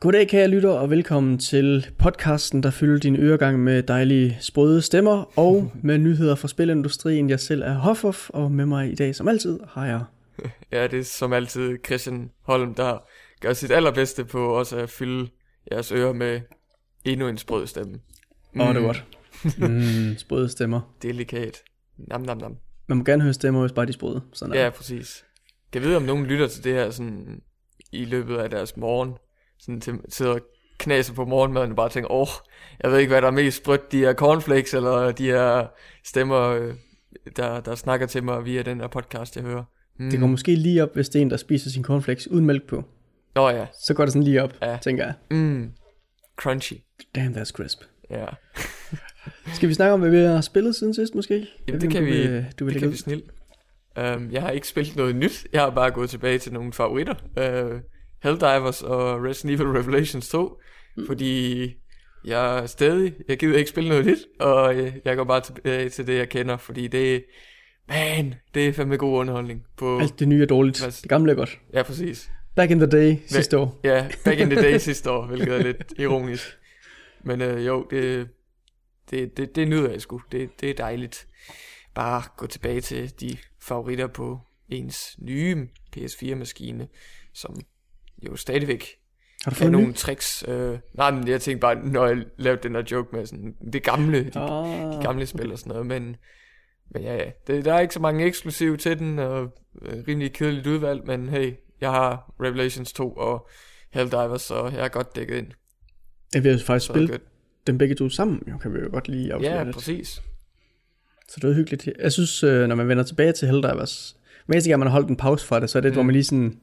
Goddag kære lytter, og velkommen til podcasten, der fylder din øregang med dejlige sprøde stemmer og med nyheder fra spilindustrien. Jeg selv er Hoffof, og med mig i dag som altid har jeg... Ja, det er som altid Christian Holm, der gør sit allerbedste på også at fylde jeres ører med endnu en sprød stemme. Åh, oh, det er godt. Mm, sprøde stemmer. Delikat. Nam, nam, nam. Man må gerne høre stemmer, hvis bare de sprøde. Sådan er Ja, præcis. Kan vide, om nogen lytter til det her sådan i løbet af deres morgen? Sådan til, sidder og knaser på morgenmaden og bare tænker, åh, jeg ved ikke, hvad der er mest sprødt, de her cornflakes, eller de her stemmer, øh, der, der snakker til mig via den her podcast, jeg hører. Mm. Det går måske lige op, hvis det er en, der spiser sin cornflakes uden mælk på. Nå ja. Så går det sådan lige op, Ja. tænker jeg. Mm. Crunchy. Damn, that's crisp. Ja. Skal vi snakke om, hvad vi har spillet siden sidst måske? Jeg Jamen, ved det ikke, kan om du vi, vil- du vil det kan vi snilt. Um, jeg har ikke spillet noget nyt. Jeg har bare gået tilbage til nogle favoritter. Uh, Helldivers og Resident Evil Revelations 2. Mm. Fordi jeg er stadig, jeg gider ikke spille noget nyt. Og øh, jeg går bare tilbage til det, jeg kender. Fordi det man, det er fandme god underholdning. På, Alt det nye er dårligt. Hvad- Det gamle er godt. ja, præcis. Back in the day, sidste år. Ja, back in the day sidste år, hvilket er lidt ironisk. Men øh, jo, det, det, det, det nyder jeg sgu. Det, det er dejligt. Bare gå tilbage til de favoritter på ens nye PS4-maskine, som jo stadigvæk Har du er fået nogle tricks. Øh, nej, men jeg tænkte bare, når jeg lavede den der joke med sådan, det gamle, de, Ah, de gamle spil og sådan noget, men, men ja, ja, det, der er ikke så mange eksklusive til den, og øh, rimelig kedeligt udvalg, men hey, jeg har Revelations 2 og Helldivers, så jeg er godt dækket ind. Jeg vil faktisk Så spille godt. dem begge to sammen, jo, kan vi jo godt lige afsløre Ja, lidt. præcis. Så det var hyggeligt. Jeg synes, øh, når man vender tilbage til Helldivers, hver gang man har holdt en pause fra det, så er det, mm. hvor man lige sådan,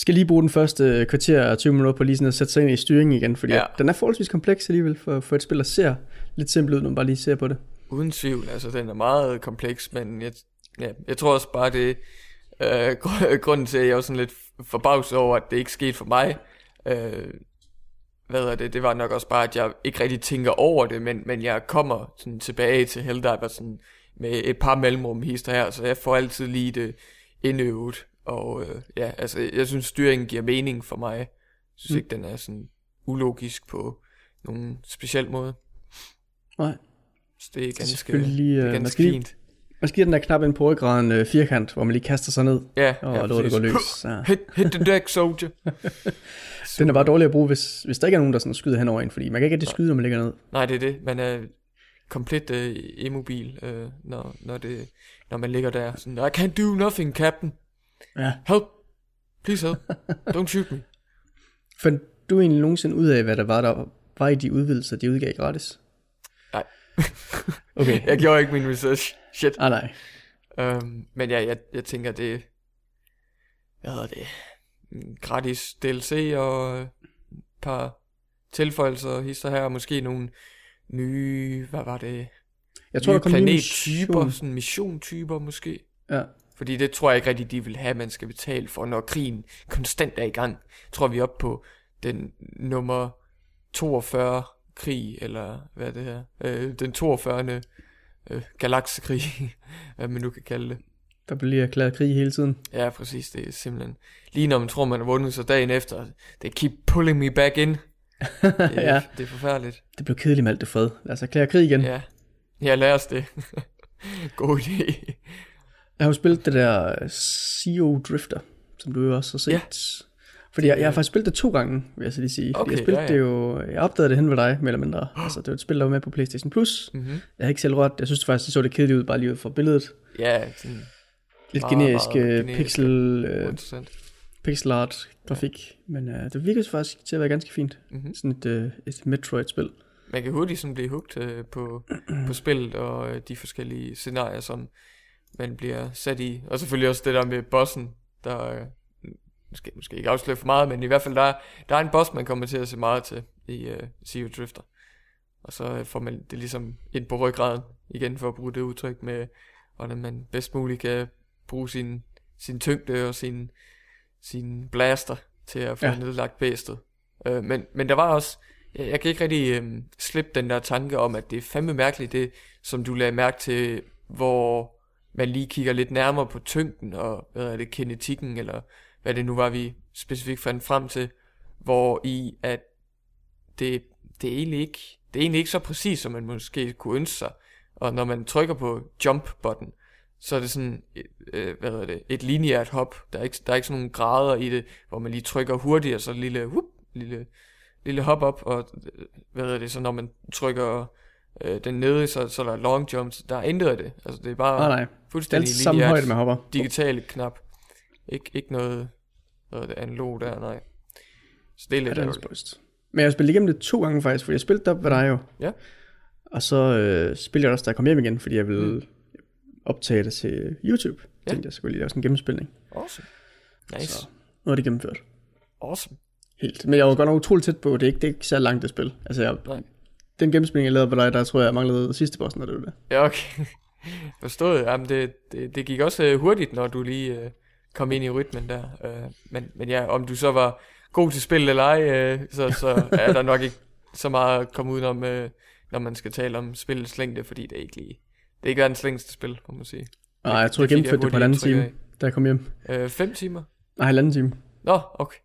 skal lige bruge den første øh, kvarter og 20 minutter på lige sådan at sætte sig ind i styringen igen, fordi Ja. den er forholdsvis kompleks alligevel for, for et spil, der ser lidt simpelt ud, når man bare lige ser på det. Uden tvivl, altså den er meget kompleks, men jeg, ja, jeg tror også bare, det øh, gr- grunden til, at jeg var sådan lidt forbavset over, at det ikke skete for mig, øh, hvad er det, det var nok også bare, at jeg ikke rigtig tænker over det, men, men jeg kommer sådan tilbage til Helldivers sådan med et par mellemrum hister her, så jeg får altid lige det indøvet, og øh, ja, altså jeg synes styringen giver mening for mig, jeg synes Mm. ikke, den er sådan ulogisk på nogen speciel måde, Nej. så det er ganske, det øh, er man ganske skal lige- fint. Man skal give den der knap ind på ryggraden øh, firkant, hvor man lige kaster sig ned, Ja, og ja, låter det gå løs. Så. Hit, hit the deck, soldier. Den er bare dårlig at bruge, hvis, hvis der ikke er nogen, der sådan skyder henover en, fordi man kan ikke rigtig skyde, når man ligger ned. Nej, det er det. Man er komplet uh, immobil, uh, når, når, det, når man ligger der. Sådan, I can't do nothing, captain. Ja. Help. Please help. Don't shoot me. Fandt du egentlig nogensinde ud af, hvad der var, der var i de udvidelser, de udgav gratis? Nej. Okay. Jeg gjorde ikke min research. Shit. Ah, nej. Um, men ja, jeg, jeg tænker, det hvad hedder det? Gratis DLC og et par tilføjelser, hister her, og måske nogle nye, hvad var det? Jeg tror, nye der kom planettyper, mission. sådan missiontyper måske. Ja. Fordi det tror jeg ikke rigtig, de vil have, man skal betale for, når krigen konstant er i gang. Jeg tror, vi er oppe på den nummer 42 krig, eller hvad er det her? Øh, den 42. Øh, galaksekrig, hvad man nu kan kalde det. Der lige erklæret krig hele tiden. Ja, præcis, det er simpelthen... Lige når man tror, man har vundet, så dagen efter, they keep pulling me back in. Det, Ja. det er forfærdeligt. Det blev kedeligt med alt det fred. Lad os erklære krig igen. Ja, ja lad os det. God idé. Jeg har jo spillet det der CO Drifter, som du jo også har set. Ja. Fordi jeg, jeg har faktisk spillet det to gange, vil jeg så lige sige. Okay, jeg spillede ja, ja. det jo, jeg opdagede det hen ved dig, mere eller mindre. Altså, det var et spil, der var med på Playstation Plus. Mm-hmm. Jeg havde ikke selv rørt det. Jeg synes det faktisk, det så det kedeligt ud, bare lige ud fra billedet. Ja, sådan Lidt Meget, generisk, meget øh, generisk, pixel, øh, pixel art grafik. Men øh, det virker faktisk til at være ganske fint. Mm-hmm. Sådan et, øh, et Metroid-spil. Man kan hurtigt sådan blive hugt øh, på, på spillet og øh, de forskellige scenarier, som man bliver sat i. Og selvfølgelig også det der med bossen, der øh, måske, måske ikke afsløre for meget, men i hvert fald der, er- der er en boss, man kommer til at se meget til i øh, Sea Drifter. Og så øh, får man det ligesom ind på ryggraden, igen for at bruge det udtryk med, hvordan man bedst muligt kan bruge sin, sin tyngde og sin, sin blaster til at få ja. nedlagt bæstet. Øh, men, men der var også, jeg, jeg kan ikke rigtig øh, slippe den der tanke om, at det er fandme mærkeligt det, som du lagde mærke til, hvor man lige kigger lidt nærmere på tyngden og, hvad er det, kinetikken, eller hvad det nu var, vi specifikt fandt frem til, hvor i at det, det, er egentlig ikke, det er egentlig ikke så præcis, som man måske kunne ønske sig. Og når man trykker på jump-button, så er det sådan, øh, hvad hedder det, et lineært hop. Der er, ikke, der er ikke sådan nogle grader i det, hvor man lige trykker hurtigt, og så lille, whoop, lille, lille hop op, og øh, hvad hedder det, så når man trykker øh, den nede, så, så er der long jumps. Der er intet af det. Altså det er bare Nej, nej. Det er fuldstændig samme lineært højde med hopper. digitale knap. Ik- ikke noget, noget det analog der, nej. Så det er Ja, lidt det er ærgerligt. spøjst. Men jeg har spillet igennem det to gange faktisk, for jeg spillede op ved dig jo. Ja. Og så øh, spillede jeg også, da jeg kom hjem igen, fordi jeg ville Mm. optage det til YouTube. Ja. Ja. Tænkte jeg, så jeg lige lave sådan en gennemspilning. Awesome. Nice. Så nu er det gennemført. Awesome. Helt. Men jeg var godt nok utroligt tæt på, det er ikke, det er ikke så langt det spil. Altså, jeg, Nej. Den gennemspilning, jeg lavede ved dig, der tror jeg, jeg manglede sidste bossen, og det det. Ja, okay. Forstået. Jamen, det, det, det gik også øh, hurtigt, når du lige øh, kom ind i rytmen der. Øh, men, men ja, om du så var god til spil eller ej, øh, så, så er der nok ikke så meget at komme udenom, øh, når man skal tale om spillets længde, fordi det er ikke lige... Det er ikke verdens længste spil, må man sige. Og jeg tror, jeg gennemførte det på en anden time, da jeg kom hjem. Øh, fem timer? Nej, halvanden time. Nå, okay.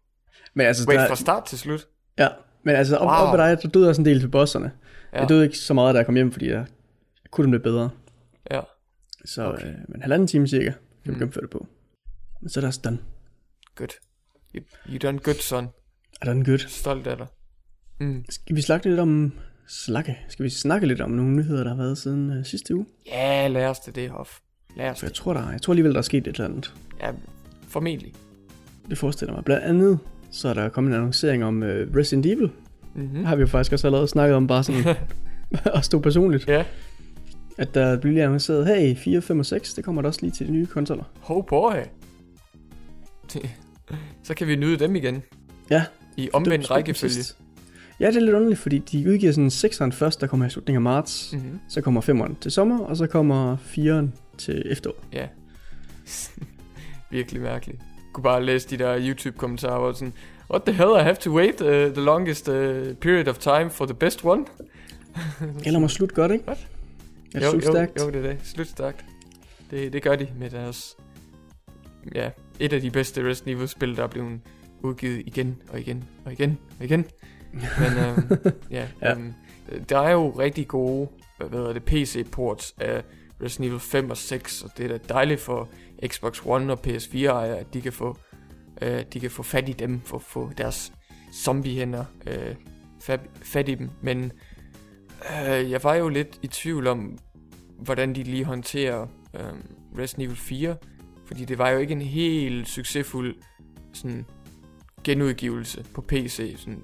Men altså, Wait, der, fra start til slut? ja, men altså, op, Wow. op ved dig, der døde også en del til bosserne. Ja. Jeg døde ikke så meget, da jeg kom hjem, fordi jeg, kunne dem lidt bedre. Ja. Så Okay. øh, men halvanden time cirka, kan vi Mm. gennemføre det på. Men så er der også done. Good. You, you done good, son. Er done good. Stolt af dig. Mm. Skal vi snakke lidt om... Slakke. Skal vi snakke lidt om nogle nyheder, der har været siden øh, sidste uge? Ja, lad os det, det Hoff. Lad os For jeg det. tror, der, jeg tror alligevel, der er sket et eller andet. Ja, formentlig. Det forestiller mig. Blandt andet, så er der kommet en annoncering om øh, Resident Evil. Mm-hmm. Har vi jo faktisk også allerede snakket om, bare sådan at stå personligt. Ja. At der bliver lige annonceret, hey, 4, 5 og 6, det kommer der også lige til de nye konsoller. Oh boy. Det- Så kan vi nyde dem igen. Ja. I omvendt rækkefølge. Ja, det er lidt underligt, fordi de udgiver sådan 6'eren først, der kommer i slutningen af marts. Mm-hmm. Så kommer 5'eren til sommer, og så kommer 4'eren til efterår. Ja. Virkelig mærkeligt. Kunne bare læse de der YouTube-kommentarer, hvor sådan, What the hell, I have to wait uh, the longest uh, period of time for the best one? Eller må slut godt, ikke? What? Ja, jo, slut jo, jo, det er det. Slutstærkt. Det, det gør de med deres... Ja, et af de bedste Resident Evil-spil, der er blevet udgivet igen og igen og igen og igen. Men øhm, ja, Ja. Øhm, der er jo rigtig gode, hvad hedder det, PC-ports af Resident Evil 5 og 6, og det er da dejligt for Xbox One og PS4-ejere, at de kan få, øh, de kan få fat i dem, for at få deres zombiehænder øh, fat, fat i dem. Men øh, jeg var jo lidt i tvivl om, hvordan de lige håndterer øh, Resident Evil 4, fordi det var jo ikke en helt succesfuld sådan, genudgivelse på PC, sådan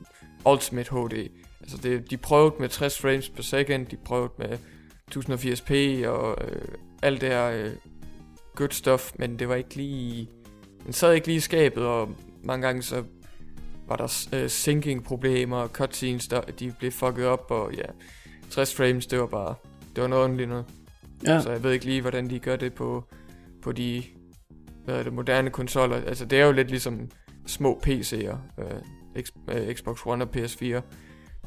Ultimate HD. Altså det, de prøvede med 60 frames per second, de prøvede med 1080p og øh, alt det her øh, good stuff, men det var ikke lige... Den sad ikke lige i skabet, og mange gange så var der øh, syncing problemer, cutscenes, der, de blev fucket op, og ja, 60 frames, det var bare, det var noget underligt noget. Ja, Så jeg ved ikke lige, hvordan de gør det på, på de hvad er det, moderne konsoller. Altså, det er jo lidt ligesom små PC'er. Øh, X, øh, Xbox One og PS4.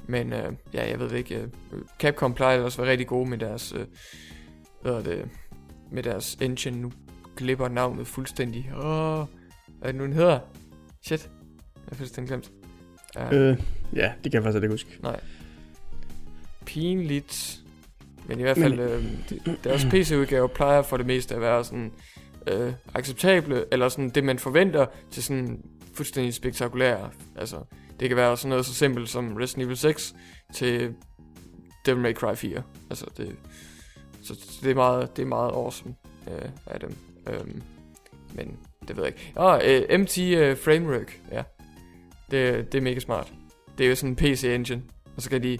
Men øh, ja, jeg ved ikke. Øh, Capcom plejer også at være rigtig gode med deres, øh, hvad er det, med deres engine. Nu glipper navnet fuldstændig. Åh, hvad er det nu, den hedder? Shit. Jeg har fuldstændig glemt. Ja. øh, ja, det kan jeg faktisk ikke huske. pinligt. Men i hvert Men- fald, øh, det- deres PC-udgave plejer for det meste at være sådan øh, acceptable, eller sådan det, man forventer til sådan fuldstændig spektakulære. Altså, det kan være sådan noget så simpelt som Resident Evil 6 til Devil May Cry 4. Altså, det, så det er meget, det er meget awesome øh, af dem. Øhm, men det ved jeg ikke. Ah, øh, MT øh, Framework, ja. Det, det er mega smart. Det er jo sådan en PC-engine, og så kan de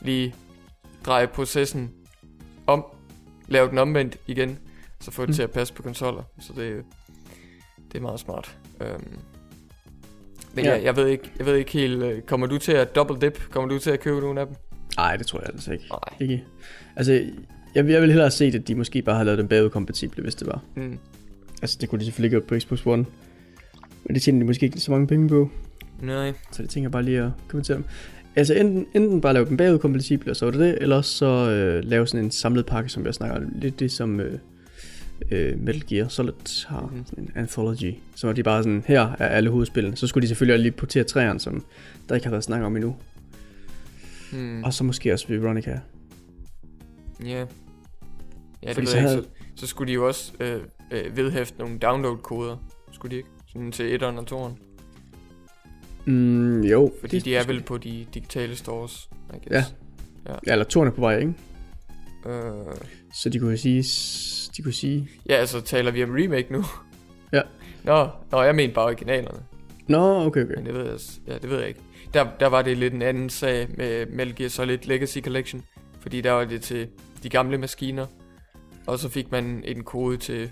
lige dreje processen om, lave den omvendt igen, så få det Mm. til at passe på konsoller. Så det, det er meget smart. Øhm. Men ja. Jeg, jeg, ved ikke, jeg ved ikke helt, øh, kommer du til at double dip? Kommer du til at købe nogle af dem? Nej, det tror jeg altså ikke. Nej. ikke. Altså, jeg, jeg vil hellere set, at de måske bare har lavet dem bagudkompatible, hvis det var. Mm. Altså, det kunne de selvfølgelig ikke på Xbox One. Men det tjener de måske ikke så mange penge på. Nej. Så det tænker jeg bare lige at kommentere dem. Altså enten, enten bare lave dem bagudkompatible, og så var det det, eller også så øh, lave sådan en samlet pakke, som jeg snakker om. Lidt det som øh, øh, Metal Gear Solid har Mhm. sådan en anthology, som er de bare sådan, her er alle hovedspillene. Så skulle de selvfølgelig også lige portere træerne, som der ikke har været snak om endnu. Hmm. Og så måske også Veronica. Ja. Ja, det Fordi ved så jeg ikke. havde- Så, så skulle de jo også øh, øh, vedhæfte nogle download-koder. Skulle de ikke? Sådan til 1'eren og 2'eren. Mm, jo. Fordi det- de er vel på de digitale stores, I guess. Ja, eller turen er på vej, ikke? Øh, Så de kunne sige, de kunne sige, ja, altså taler vi om remake nu? Ja. Nå, nå, jeg mener bare originalerne. Nå, okay, okay. Men det ved jeg, ja, det ved jeg ikke. Der, der var det lidt en anden sag med Metal Gear Solid Legacy Collection. Fordi der var det til de gamle maskiner. Og så fik man en kode til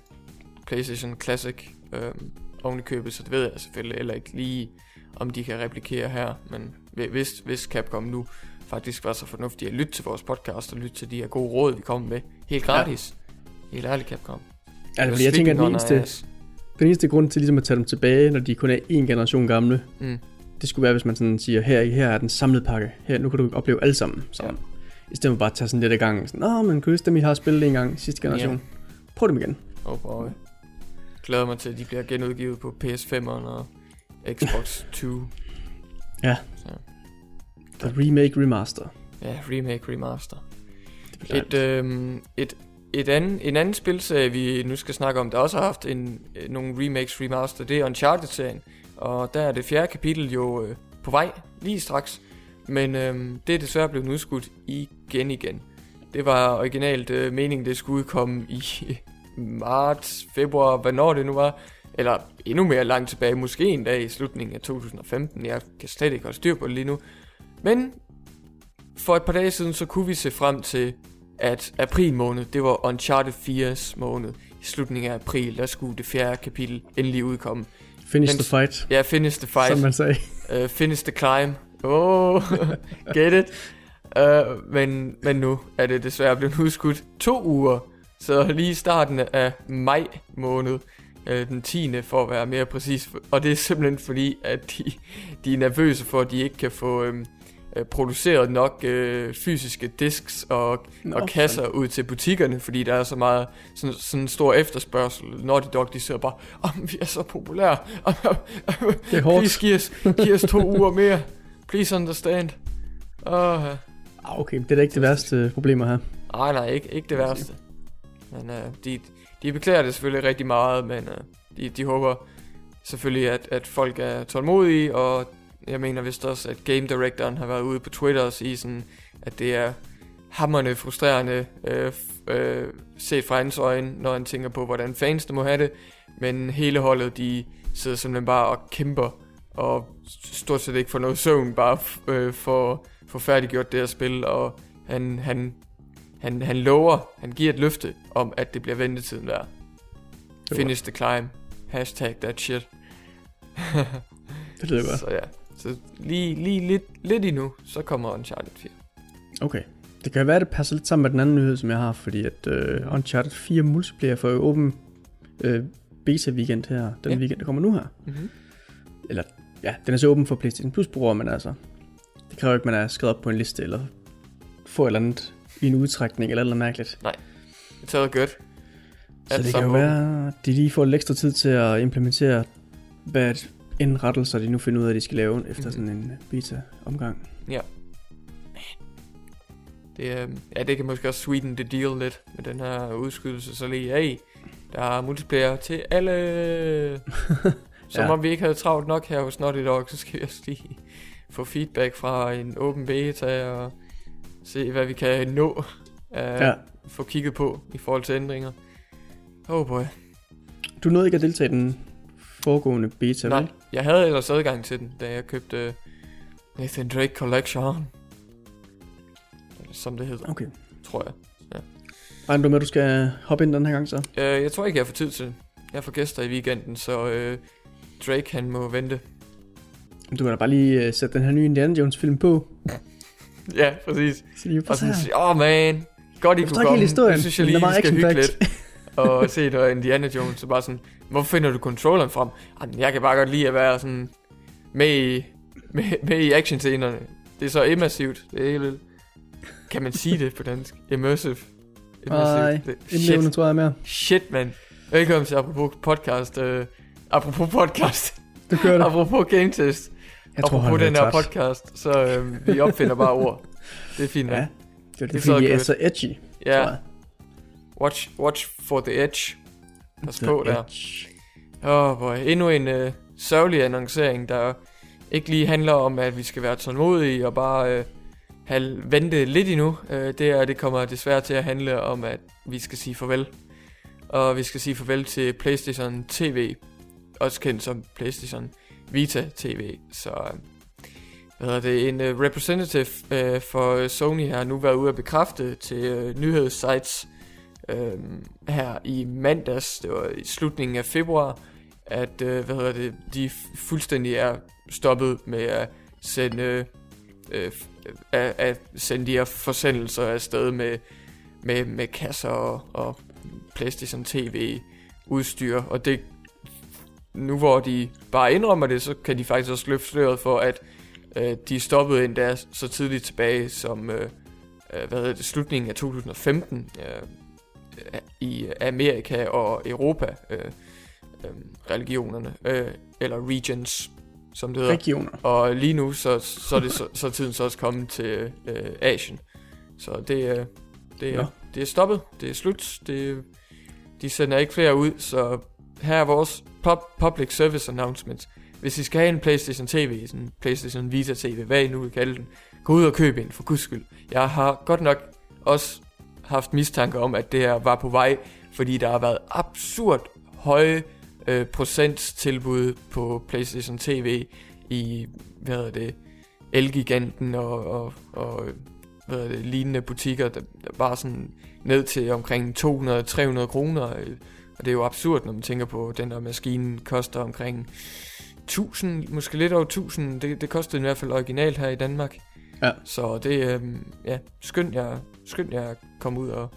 PlayStation Classic øhm, oven i købet. Så det ved jeg selvfølgelig heller ikke lige, om de kan replikere her. Men hvi- hvis, hvis Capcom nu faktisk var så fornuftige at lytte til vores podcast og lytte til de her gode råd, vi kommer med. Helt gratis. Ja. Helt ærligt, Capcom. Altså, fordi jeg tænker, at den eneste, ass. den eneste grund til ligesom at tage dem tilbage, når de kun er en generation gamle, Mm. det skulle være, hvis man sådan siger, her, her er den samlede pakke. Her, nu kan du opleve alle sammen. Sammen. Ja. I stedet for bare at tage sådan lidt af gangen. Sådan, Nå, men kan du huske dem, I har spillet en gang sidste generation? Ja. Prøv dem igen. Oh boy. Glæder mig til, at de bliver genudgivet på PS5'eren og Xbox 2. Ja. Så, The remake remaster. ja, remake, remaster. Et, øhm, et, et anden, en anden spilserie, vi nu skal snakke om, der også har haft en, øh, nogle remakes, remaster, det er Uncharted-serien. Og der er det fjerde kapitel jo øh, på vej, lige straks. Men øhm, det er desværre blevet udskudt igen igen. Det var originalt øh, meningen, det skulle udkomme i marts, februar, hvornår det nu var. Eller endnu mere langt tilbage, måske en dag i slutningen af 2015. Jeg kan slet ikke holde styr på det lige nu. Men for et par dage siden, så kunne vi se frem til, at april måned, det var Uncharted 4's måned. I slutningen af april, der skulle det fjerde kapitel endelig udkomme. Finish men- the fight, Ja, finish the fight. som man sagde. Uh, finish the climb. Oh, get it? Uh, men, men nu er det desværre blevet udskudt to uger. Så lige i starten af maj måned, uh, den 10. for at være mere præcis. Og det er simpelthen fordi, at de, de er nervøse for, at de ikke kan få øhm, øh, produceret nok øh, fysiske disks og, Nå, og kasser ud til butikkerne, fordi der er så meget sådan, sådan stor efterspørgsel. Naughty Dog, de sidder bare, oh, vi er så populære. Det er hårdt. Please giv os, giv os to uger mere. Please understand. Ah, okay, det er da ikke det værste problemer her. nej, nej, ikke, ikke det værste. Men øh, de, de beklager det selvfølgelig rigtig meget, men øh, de, de håber selvfølgelig, at, at folk er tålmodige, og jeg mener vist også, at Game Directoren har været ude på Twitter og sige sådan, at det er hammerne frustrerende øh, øh, set fra hans øjne, når han tænker på, hvordan fansene må have det. Men hele holdet, de sidder simpelthen bare og kæmper, og stort set ikke får noget søvn, bare f- øh, for, for færdiggjort det her spil, og han, han, han, han lover, han giver et løfte om, at det bliver ventetiden værd. Finish the climb. Hashtag that shit. Det lyder godt. Så ja, så lige, lige lidt, lidt endnu, så kommer Uncharted 4. Okay. Det kan være, at det passer lidt sammen med den anden nyhed, som jeg har, fordi at uh, Uncharted 4 multiplayer får jo åben uh, beta weekend her, den Ja. ja. weekend, der kommer nu her. Mm-hmm. Eller, ja, den er så åben for PlayStation Plus brugere, men altså, det kræver ikke, at man er skrevet op på en liste, eller få et eller andet i en udtrækning, eller noget mærkeligt. It's all good. Så Alt det kan jo være, at de lige får lidt ekstra tid til at implementere, hvad indrettelser de nu finder ud af, at de skal lave efter Mhm. sådan en beta-omgang. Det, øh, ja, det kan måske også sweeten the deal lidt med den her udskydelse. Så lige, hey, der er multiplayer til alle. Som Ja. om vi ikke havde travlt nok her hos Naughty Dog, så skal vi også lige få feedback fra en åben beta og se, hvad vi kan nå at Ja. få kigget på i forhold til ændringer. Oh boy. Du nåede ikke at deltage i den foregående beta, Nej, vel? jeg havde ellers adgang til den, da jeg købte øh, Nathan Drake Collection. Som det hedder, Okay. tror jeg. Regner du med, at du skal hoppe ind den her gang så? Øh, jeg tror ikke, jeg får tid til det. Jeg får gæster i weekenden, så øh, Drake han må vente. Du kan da bare lige uh, sætte den her nye Indiana Jones film på. Ja, præcis. Så lige Og sådan åh oh, man, godt I Jeg kunne komme. historien, Det synes jeg lige, er skal hygge action-packed." lidt. og se noget Indiana Jones, så bare sådan, hvorfor finder du controlleren frem? "Ah, men Jeg kan bare godt lide at være sådan med i, med, med i actionscenerne. Det er så immersivt. Det er helt, kan man sige det på dansk? Immersive. Nej, indlevende Shit, tror jeg mere. shit, mand. Velkommen til Apropos Podcast. Uh, apropos podcast. Du kører det. apropos Game Test. Jeg tror, apropos han den er her træt. podcast. Så uh, vi opfinder bare ord. Det er fint. Ja, det er Det det, er så fordi, er så edgy. ja. tror. Watch, watch for the edge. Pas The på der. Åh, oh boy. Endnu en uh, sørgelig annoncering, der ikke lige handler om, at vi skal være tålmodige og bare uh, have, vente lidt endnu. Uh, det, er, det kommer desværre til at handle om, at vi skal sige farvel. Og vi skal sige farvel til PlayStation TV, også kendt som PlayStation Vita TV. Så øh, hvad hedder det, en uh, representative uh, for Sony har nu været ude at bekræfte til uh, nyhedssites uh, her i mandags, det var i slutningen af februar, at øh, hvad hedder det, de fuldstændig er stoppet med at sende, øh, at, at sende de her forsendelser afsted med, med, med kasser og, og PlayStation TV udstyr, og det nu hvor de bare indrømmer det, så kan de faktisk også løfte sløret for, at øh, de stoppede endda så tidligt tilbage som øh, øh, hvad hedder det, slutningen af 2015 øh, i Amerika og Europa. Øh, øh, religionerne, øh, eller regions, som det hedder. Regioner. Og lige nu, så, så, er det, så, så er tiden så også kommet til øh, Asien. Så det, er- det, er, det er stoppet, det er slut, det, de sender ikke flere ud, så her er vores pub, public service announcement. Hvis I skal have en PlayStation TV, sådan en PlayStation Vita TV, hvad I nu vil kalde den, gå ud og køb en, for guds skyld. Jeg har godt nok også haft mistanke om, at det her var på vej, fordi der har været absurd høje øh, procenttilbud på PlayStation TV i, hvad hedder det, Elgiganten og, og, og hvad hedder det, lignende butikker, der, der var sådan ned til omkring 200-300 kroner. øh, og det er jo absurd, når man tænker på, at den der maskine koster omkring 1000, måske lidt over 1000. Det, det kostede i hvert fald originalt her i Danmark. Ja. Så det er, øhm, ja, skynd jer, skynd jer at komme ud og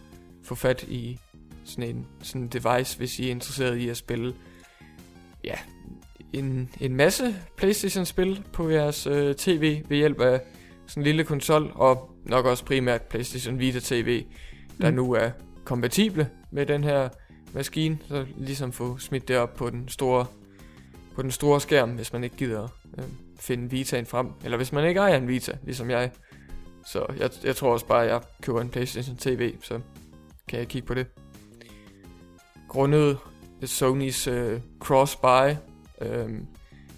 få fat i sådan en sådan en device, hvis I er interesseret i at spille ja, en, en masse Playstation-spil på jeres øh, tv ved hjælp af sådan en lille konsol, og nok også primært Playstation Vita TV, der Mm. nu er kompatible med den her maskine, så ligesom få smidt det op på den store på den store skærm, hvis man ikke gider øh, finde Vitaen frem, eller hvis man ikke ejer en Vita, ligesom jeg. Så jeg, jeg tror også bare, at jeg køber en Playstation TV, så kan jeg kigge på det. Grundet Sonys øh, cross-buy øh,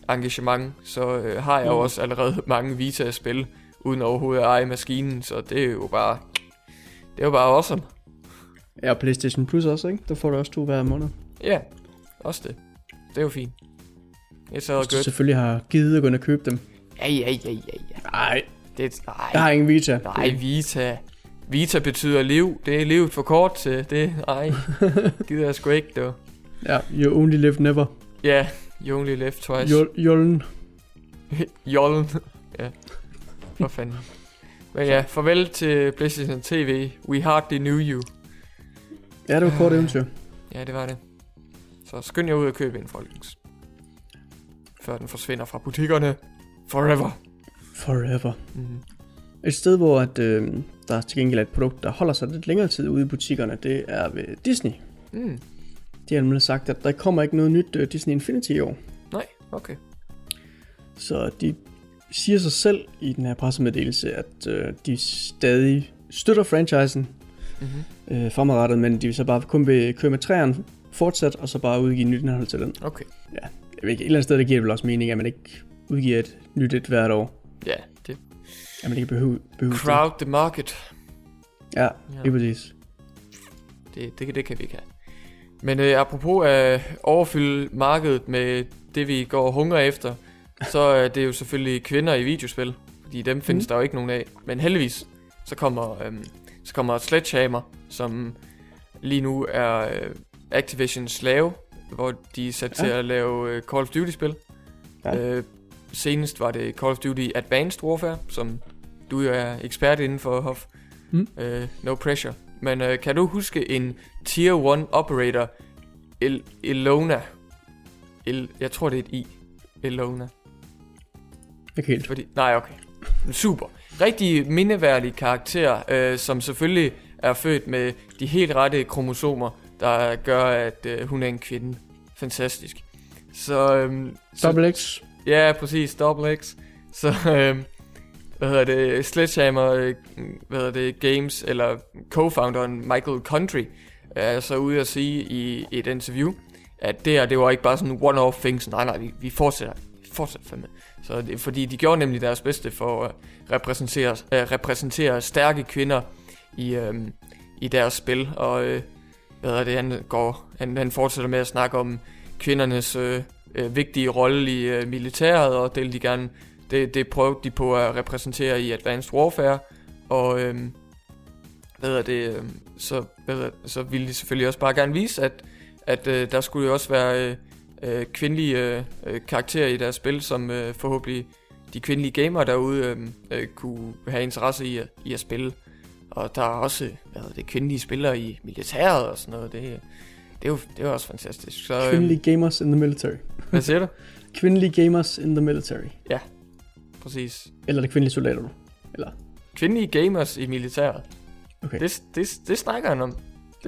engagement, så øh, har jeg Mm. også allerede mange Vita-spil, uden overhovedet at eje maskinen, så det er jo bare, det er jo bare awesome. Ja, og PlayStation Plus også, ikke? Der får du også to hver måned. Ja, også det. Det er jo fint. It's all Hvis du good. selvfølgelig har givet at gå ind og købe dem. Ja, ja, ja, ja, ja. Nej, Det er, nej, jeg har ingen Vita. nej, Vita. Vita betyder liv. Det er livet for kort til. Det, nej, gider jeg sgu ikke, dog. Ja, you only live never. Ja, yeah, you only live twice. Jol- Jollen. Jollen. ja, for fanden. Men ja, farvel til PlayStation TV. We hardly knew you. Ja, det var kort eventyr. Ja, det var det. Så skynd jer ud og køb en, folkens. Før den forsvinder fra butikkerne. Forever. Forever. Mm. Et sted, hvor at, øh, der til gengæld er et produkt, der holder sig lidt længere tid ude i butikkerne, det er ved Disney. Mm. De har nemlig sagt, at der kommer ikke noget nyt uh, Disney Infinity i år. Nej, okay. Så de siger sig selv i den her pressemeddelelse, at øh, de stadig støtter franchisen Mm-hmm. Øh, fremadrettet, men de vil så bare kun vil køre med træerne fortsat, og så bare udgive nyt indhold til den. Okay. Jeg ved ikke, et eller andet sted, der giver det vel også mening, at man ikke udgiver et nyt et hvert år. Ja, det At man ikke behøver, behøver crowd the market. det. Ja, Ja. lige præcis. Det, det, det kan vi ikke have. Men øh, apropos at overfylde markedet med det, vi går og hungrer efter, så er det jo selvfølgelig kvinder i videospil. Fordi dem findes Mm. der jo ikke nogen af. Men heldigvis, så kommer, øhm, så kommer Sledgehammer, som lige nu er øh, Activision slave, hvor de er sat Ja. til at lave øh, Call of Duty-spil. Ja. Øh, senest var det Call of Duty Advanced Warfare, som du jo er ekspert inden for, Hoff. Mm. Øh, no pressure. Men øh, kan du huske en Tier 1 Operator, El Elona? El, jeg tror det er et I. Elona. Ikke helt. Fordi, nej, okay. Super. Rigtig mindeværdig karakter, øh, som selvfølgelig er født med de helt rette kromosomer, der gør, at øh, hun er en kvinde. Fantastisk. Så, øhm, Double X. Ja, præcis, Double X. Så, øh, hvad hedder det, Sledgehammer, øh, hvad hedder det, Games, eller co-founderen Michael Country, er så ude at sige i et interview, at det her, det var ikke bare sådan en one-off thing, så nej, nej, vi, vi fortsætter, vi fortsætter fandme. Så det, fordi de gjorde nemlig deres bedste for at repræsentere, uh, repræsentere stærke kvinder i, øh, i deres spil, og øh, hvad er det, han, går, han, han fortsætter med at snakke om kvindernes øh, øh, vigtige rolle i øh, militæret, og det vil de gerne, det, det prøvede de på at repræsentere i Advanced Warfare, og øh, hvad er det, øh, så, hvad er, så ville de selvfølgelig også bare gerne vise, at, at øh, der skulle jo også være øh, øh, kvindelige øh, øh karakterer i deres spil, som øh, forhåbentlig de kvindelige gamere derude øh, øh, kunne have interesse i, i at spille. Og der er også hedder det, kvindelige spillere i militæret og sådan noget. Det, det, er, jo, det er jo også fantastisk. Så, øh, Kvindelige gamers in the military. hvad siger du? Kvindelige gamers in the military. Præcis. Eller det kvindelige soldater, du. Eller, Kvindelige gamers i militæret. okay. Det, det, det snakker han om. Det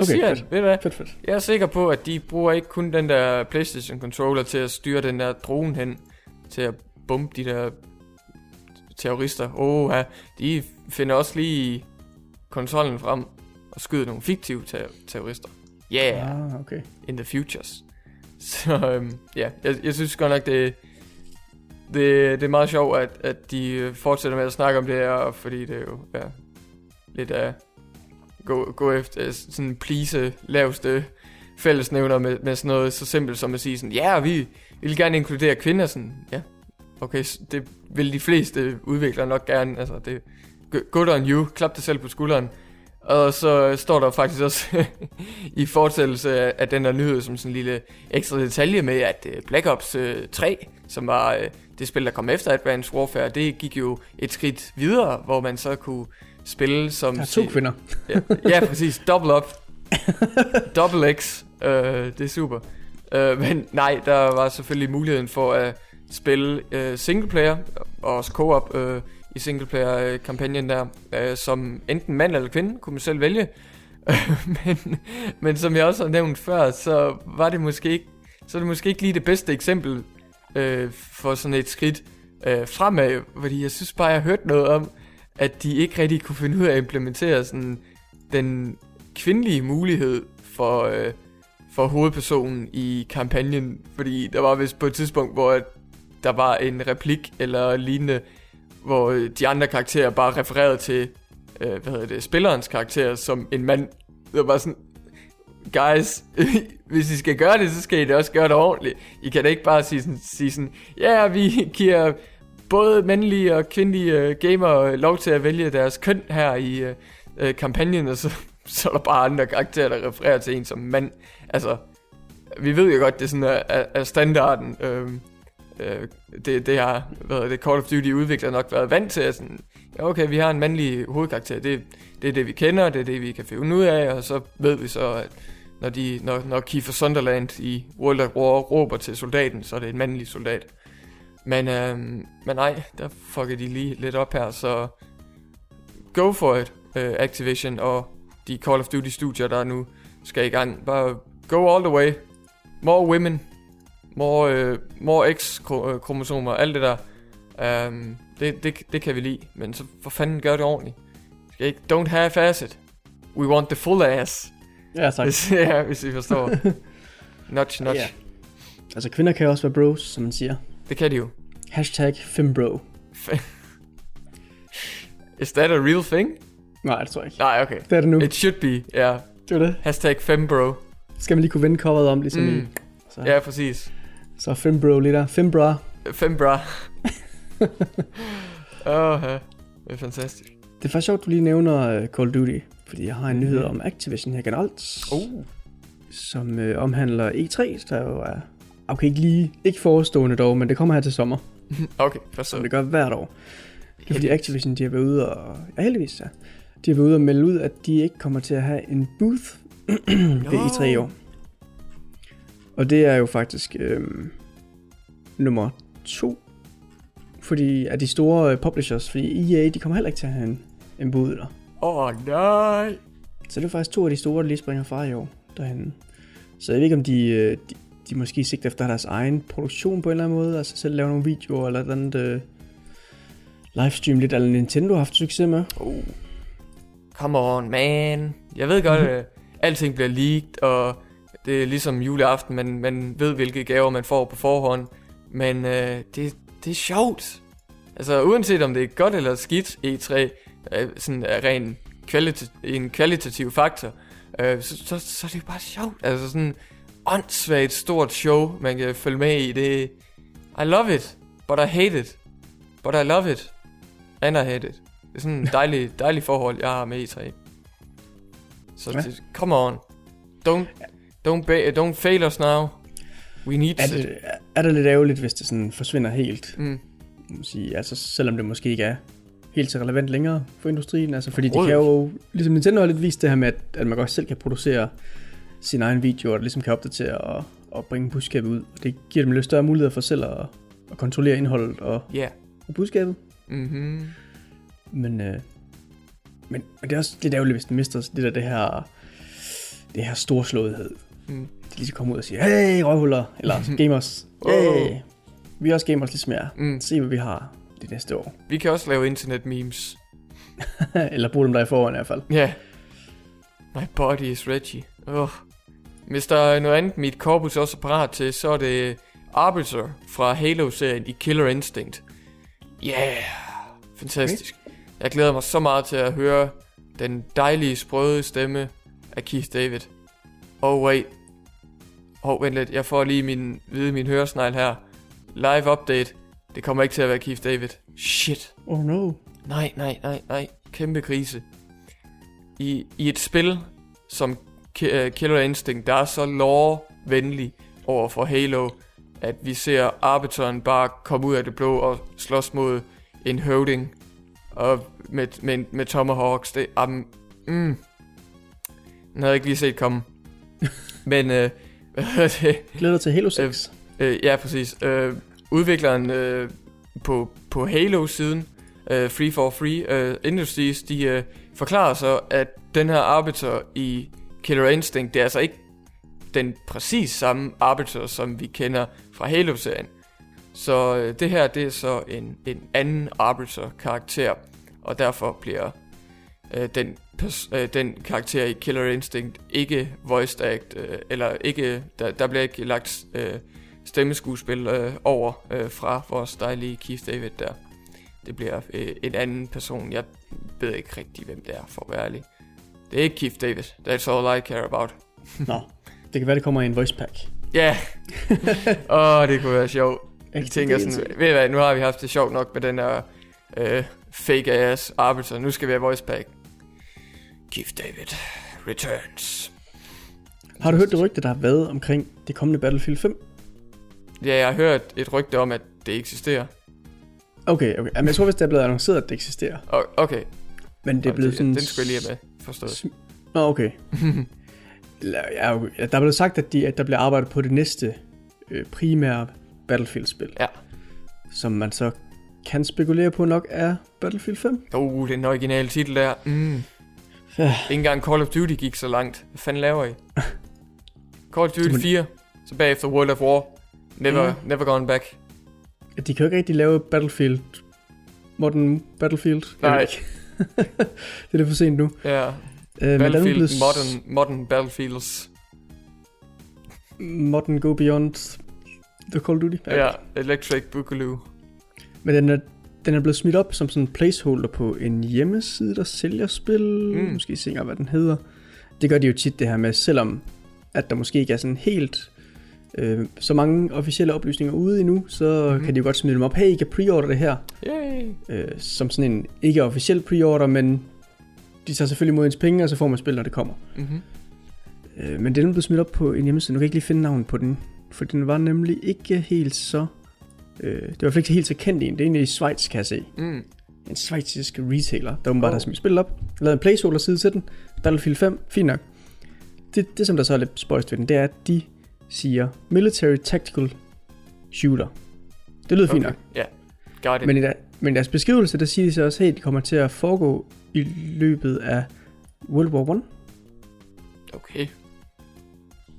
Okay, siger fedt. han. Ved du hvad? Fedt, fedt. Jeg er sikker på, at de bruger ikke kun den der PlayStation controller til at styre den der drone hen, til at bombe de der terrorister. Åh, ja, de finder også lige konsollen frem og skyder nogle fiktive ter- terrorister. Yeah, Ah, okay. in the futures. Så øhm, ja, jeg, jeg synes godt nok, det, det, det er meget sjovt, at, at de øh, fortsætter med at snakke om det her, fordi det er jo ja, lidt af gå, gå efter sådan please laveste fællesnævner med, med sådan noget så simpelt som at sige sådan, ja, vi, vi vil gerne inkludere kvinder, sådan, ja, okay, det vil de fleste udviklere nok gerne, altså det, good on you, klap dig selv på skulderen, og så står der faktisk også i fortsættelse af, den der nyhed som sådan en lille ekstra detalje med, at øh, Black Ops øh, 3, som var øh, det spil, der kom efter Advanced Warfare, det gik jo et skridt videre, hvor man så kunne spille som... Der er to kvinder. Ja, ja præcis. Double up. Double X. Uh, det er super. Uh, men nej, der var selvfølgelig muligheden for at spille uh, single player, og også co-op uh, i single player øh, kampagnen der, øh, som enten mand eller kvinde, kunne man selv vælge. men, men som jeg også har nævnt før, så var det måske ikke, så er det måske ikke lige det bedste eksempel øh, for sådan et skridt øh, fremad, fordi jeg synes bare, jeg har hørt noget om, at de ikke rigtig kunne finde ud af at implementere sådan den kvindelige mulighed for, øh, for hovedpersonen i kampagnen. Fordi der var vist på et tidspunkt, hvor der var en replik eller lignende, hvor øh, de andre karakterer bare refererede til, øh, hvad hedder det, spillerens karakter som en mand. Det var sådan, guys, hvis I skal gøre det, så skal I det også gøre det ordentligt. I kan da ikke bare sige sådan, sige sådan ja, yeah, vi giver både mandlige og kvindelige øh, gamer gamere lov til at vælge deres køn her i øh, kampagnen, og så, så er der bare andre karakterer, der refererer til en som mand. Altså, vi ved jo godt, det er sådan er, er, er standarden. Øh, øh, det, det har været, det Call of Duty udvikler nok været vant til, at sådan, ja, okay, vi har en mandlig hovedkarakter, det, det er det, vi kender, det er det, vi kan finde ud af, og så ved vi så, at når, de, når, når Kiefer Sunderland i World of War råber til soldaten, så er det en mandlig soldat. Men, øh, men nej, der fucker de lige lidt op her, så go for it, øh, Activision og de Call of Duty studier, der nu skal i gang. Bare go all the way. More women. More, øh, more X-kromosomer, alt det der. Um, det, det, det kan vi lide, men så for fanden gør det ordentligt. Skal ikke, don't have ass it. We want the full ass. Ja, tak. Hvis, ja, hvis I forstår. notch, notch. Ja. Altså, kvinder kan også være bros, som man siger. Det kan de jo. Hashtag fembro. Is that a real thing? Nej, det tror jeg ikke. Nej, okay. Det er det nu. It should be, ja. Yeah. Det var det. Hashtag fembro. Skal man lige kunne vende coveret om, ligesom Mm. i. Så, Ja, præcis. Så fembro lige der. Fembra. Fembra. Åh, ja. Det er fantastisk. Det er faktisk sjovt, du lige nævner uh, Call of Duty. Fordi jeg har en nyhed om Activision her generelt. Uh. Som uh, omhandler E3, der jo er... Okay, ikke lige... Ikke forestående dog, men det kommer her til sommer. Okay, forstå. Som det gør hvert år. Det er fordi Activision, de har været ude og... Ja, heldigvis, ja. De har været ude og melde ud, at de ikke kommer til at have en booth ved E3 i år. Og det er jo faktisk øhm, nummer to. Fordi af de store øh, publishers, fordi EA, de kommer heller ikke til at have en, en der. Åh, oh, nej. Så det er faktisk to af de store, der lige springer fra i år derhen. Så jeg ved ikke, om de, øh, de, de måske sigter efter deres egen produktion på en eller anden måde, altså selv lave nogle videoer eller et andet øh, livestream lidt, eller Nintendo har haft succes med. Oh. Come on, man. Jeg ved godt, at alting bliver leaked, og det er ligesom juleaften, man, man ved, hvilke gaver man får på forhånd. Men øh, det, det er sjovt. Altså, uanset om det er godt eller skidt, E3 øh, sådan er ren kvalita- en kvalitativ faktor, øh, så, så, så er det bare sjovt. Altså sådan åndssvagt stort show, man kan følge med i. Det, I love it, but I hate it. But I love it, and I hate it. Det er sådan en dejlig, dejlig forhold, jeg har med E3. Så Ja. det, come on. Don't, don't, ba- don't fail us now. We need Er det, er det lidt ærgerligt, hvis det sådan forsvinder helt? Mm. sige, altså selvom det måske ikke er helt så relevant længere for industrien, altså fordi de kan jo, ligesom Nintendo har lidt vist det her med, at, at man godt selv kan producere sin egen video, og ligesom kan opdatere og, og bringe budskabet ud. Og det giver dem lidt større muligheder for selv at, at kontrollere indholdet og, Ja. og budskabet. Mhm. Men, øh, men, men det er også lidt ærgerligt, hvis den mister det der, det her, det her storslåethed. Mm. De lige kommer ud og siger, hey, røvhuller, eller gamers, hey, vi er også gamers ligesom jer. Mm. Se, hvad vi har det næste år. Vi kan også lave internet memes. Eller bruge dem der i forvejen i hvert fald. Ja. Yeah. My body is Reggie. Oh. Hvis der er noget andet, mit korpus også er parat til, så er det Arbiter fra Halo-serien i Killer Instinct. Yeah. Fantastisk. Okay. Jeg glæder mig så meget til at høre den dejlige, sprøde stemme af Keith David. Oh wait. Hov, vent lidt. Jeg får lige min, vide min høresnegl her. Live update. Det kommer ikke til at være Keith David. Shit. Oh no. Nej, nej, nej, nej. Kæmpe krise. I, i et spil som Ki- øh, Killer Instinct, der er så lore-venlig over for Halo, at vi ser Arbiteren bare komme ud af det blå og slås mod en høvding og med, med, med Tomahawks. Det, um, mm, den havde jeg ikke lige set komme. Men, øh? Glæder dig til Halo 6. Øh, ja, præcis. Øh, udvikleren øh, på, på Halo-siden, øh, Free for Free øh, Industries, de øh, forklarer så, at den her Arbiter i Killer Instinct, det er altså ikke den præcis samme Arbiter, som vi kender fra Halo-serien. Så øh, det her, det er så en, en anden Arbiter-karakter, og derfor bliver øh, den, øh, den karakter i Killer Instinct ikke voiced act, øh, eller ikke, der, der bliver ikke lagt øh, stemmeskuespil øh, over øh, fra vores dejlige Keith David der. Det bliver øh, en anden person. Jeg ved ikke rigtig, hvem det er, for at være ærlig. Det er ikke Keith David. That's all I care about. Nå, det kan være, det kommer i en voice pack. Ja. Åh, oh, det kunne være sjovt. Jeg tænker sådan, ved I hvad, nu har vi haft det sjovt nok med den her øh, fake ass arbiter. Nu skal vi have voice pack. Keith David returns. Har du hørt det rygte, der har været omkring det kommende Battlefield 5? Ja, jeg har hørt et rygte om, at det eksisterer. Okay, okay. Jamen, jeg tror, hvis det er blevet annonceret, at det eksisterer. Okay, Men det er blevet sådan... Den skulle jeg lige have med, forstået. Nå, okay. Ja, okay. Ja, Der er blevet sagt, at, de, at der bliver arbejdet på det næste øh, primære Battlefield-spil. Ja. Som man så kan spekulere på nok er Battlefield 5. Uh, den originale titel der. Mm. Ja. Ikke engang Call of Duty gik så langt. Hvad fanden laver I? Call of Duty Så man- 4, så bagefter World of War. Never, Ja. never gone back. De kan jo ikke rigtig lave Battlefield... Modern Battlefield. Nej. ikke. det er lidt for sent nu. Ja, Øh, er nu Battlefield, blevet modern, modern Battlefields. Modern Go Beyond The Call of Duty. Ja, Electric Boogaloo. Men den er, den er blevet smidt op som sådan en placeholder på en hjemmeside, der sælger spil. Mm. Måske se engang, hvad den hedder. Det gør de jo tit det her med, selvom at der måske ikke er sådan helt øh, så mange officielle oplysninger ude endnu, så mm. kan de jo godt smide dem op. Hey, I kan preorder det her. Yay. Øh, som sådan en ikke officiel preorder, men de tager selvfølgelig imod ens penge, og så får man spil, når det kommer. Mm-hmm. Øh, men den er blevet smidt op på en hjemmeside. Nu kan jeg ikke lige finde navnet på den. For den var nemlig ikke helt så... Øh, det var i hvert fald ikke helt så kendt en. Det er egentlig i Schweiz, kan jeg se. Mm. En svejtisk retailer, der åbenbart Oh. har smidt spillet op. Lavet en placeholder side til den. Battlefield 5, fint nok. Det, det som der så er lidt spøjst ved den, det er, at de siger Military Tactical Shooter. Det lyder fint nok. Ja, got it. Men i, der, men i deres beskrivelse, der siger de så også, hey, de kommer til at foregå i løbet af World War 1. Okay.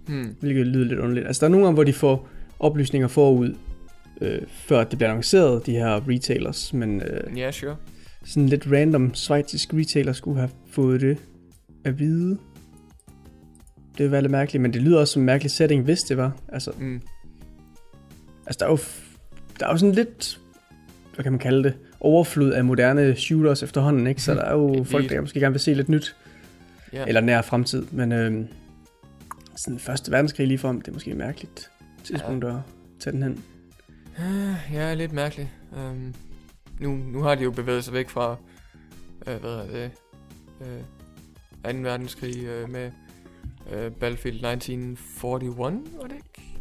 Hmm. Hvilket lyder lidt underligt. Altså, der er nogle gange, hvor de får oplysninger forud, øh, før det bliver annonceret, de her retailers, men øh, Ja, yeah, sure. sådan lidt random svejtisk retailer skulle have fået det at vide. Det vil være lidt mærkeligt, men det lyder også som en mærkelig setting, hvis det var. Altså, Mm. altså der er jo, der er jo sådan lidt, hvad kan man kalde det, overflod af moderne shooters efterhånden, ikke? Så der er jo folk, der måske gerne vil se lidt nyt, Ja. eller nær fremtid, men øh, sådan første verdenskrig lige frem, det er måske mærkeligt tidspunkt at tage den hen. Ah, Ja, lidt mærkeligt. Um, nu, nu har de jo bevæget sig væk fra, uh, hvad er det, uh, 2. verdenskrig uh, med uh, Battlefield 1941, var det ikke?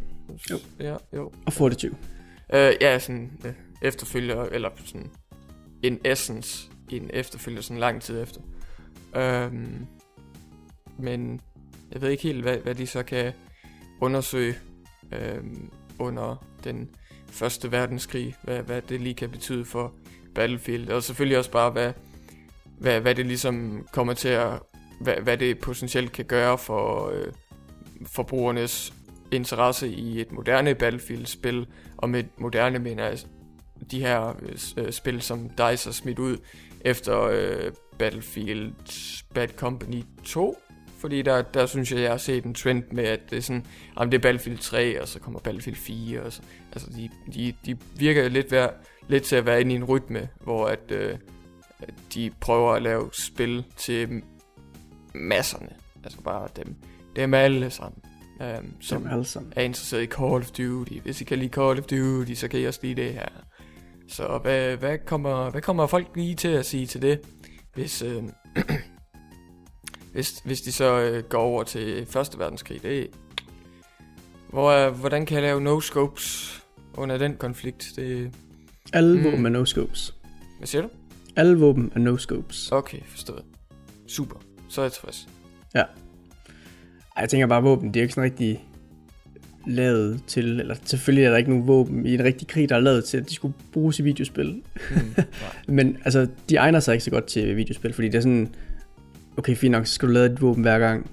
Jo. Ja, jo. Og 42. Uh, ja, sådan uh, efterfølger, eller sådan en essence i en efterfølger sådan lang tid efter. Um, men jeg ved ikke helt, hvad, hvad de så kan undersøge um, under den første verdenskrig, hvad, hvad det lige kan betyde for Battlefield, og selvfølgelig også bare, hvad, hvad, hvad det ligesom kommer til at, hvad, hvad det potentielt kan gøre for øh, forbrugernes interesse i et moderne Battlefield-spil, og med moderne mener jeg de her øh, spil, som DICE har smidt ud efter øh, Battlefield Bad Company 2, fordi der, der synes jeg, jeg har set en trend med, at det er sådan, jamen det er Battlefield 3, og så kommer Battlefield 4, og så, altså de, de, de virker lidt, vær, lidt til at være inde i en rytme, hvor at, øh, at de prøver at lave spil til masserne, altså bare dem, dem alle sammen, øhm, som Som alle sammen. er interesseret i Call of Duty. Hvis I kan lide Call of Duty, så kan I også lide det her. Så hvad, hvad, kommer, hvad kommer folk lige til at sige til det, hvis, øh, hvis, hvis de så øh, går over til Første Verdenskrig? Det, hvor, øh, hvordan kan jeg lave no-scopes under den konflikt? Det, Alle Mm. mm. våben er no-scopes. hvad siger du? Alle våben er no-scopes. Okay, forstået. Super. Så er jeg tilfreds. Ej, jeg tænker bare, våben, det er jo ikke sådan rigtig lavet til, eller selvfølgelig er der ikke nogen våben i en rigtig krig, der er lavet til, at de skulle bruges i videospil. Nej. Men altså, de egner sig ikke så godt til videospil, fordi det er sådan, okay, fint nok, så skal du lade et våben hver gang.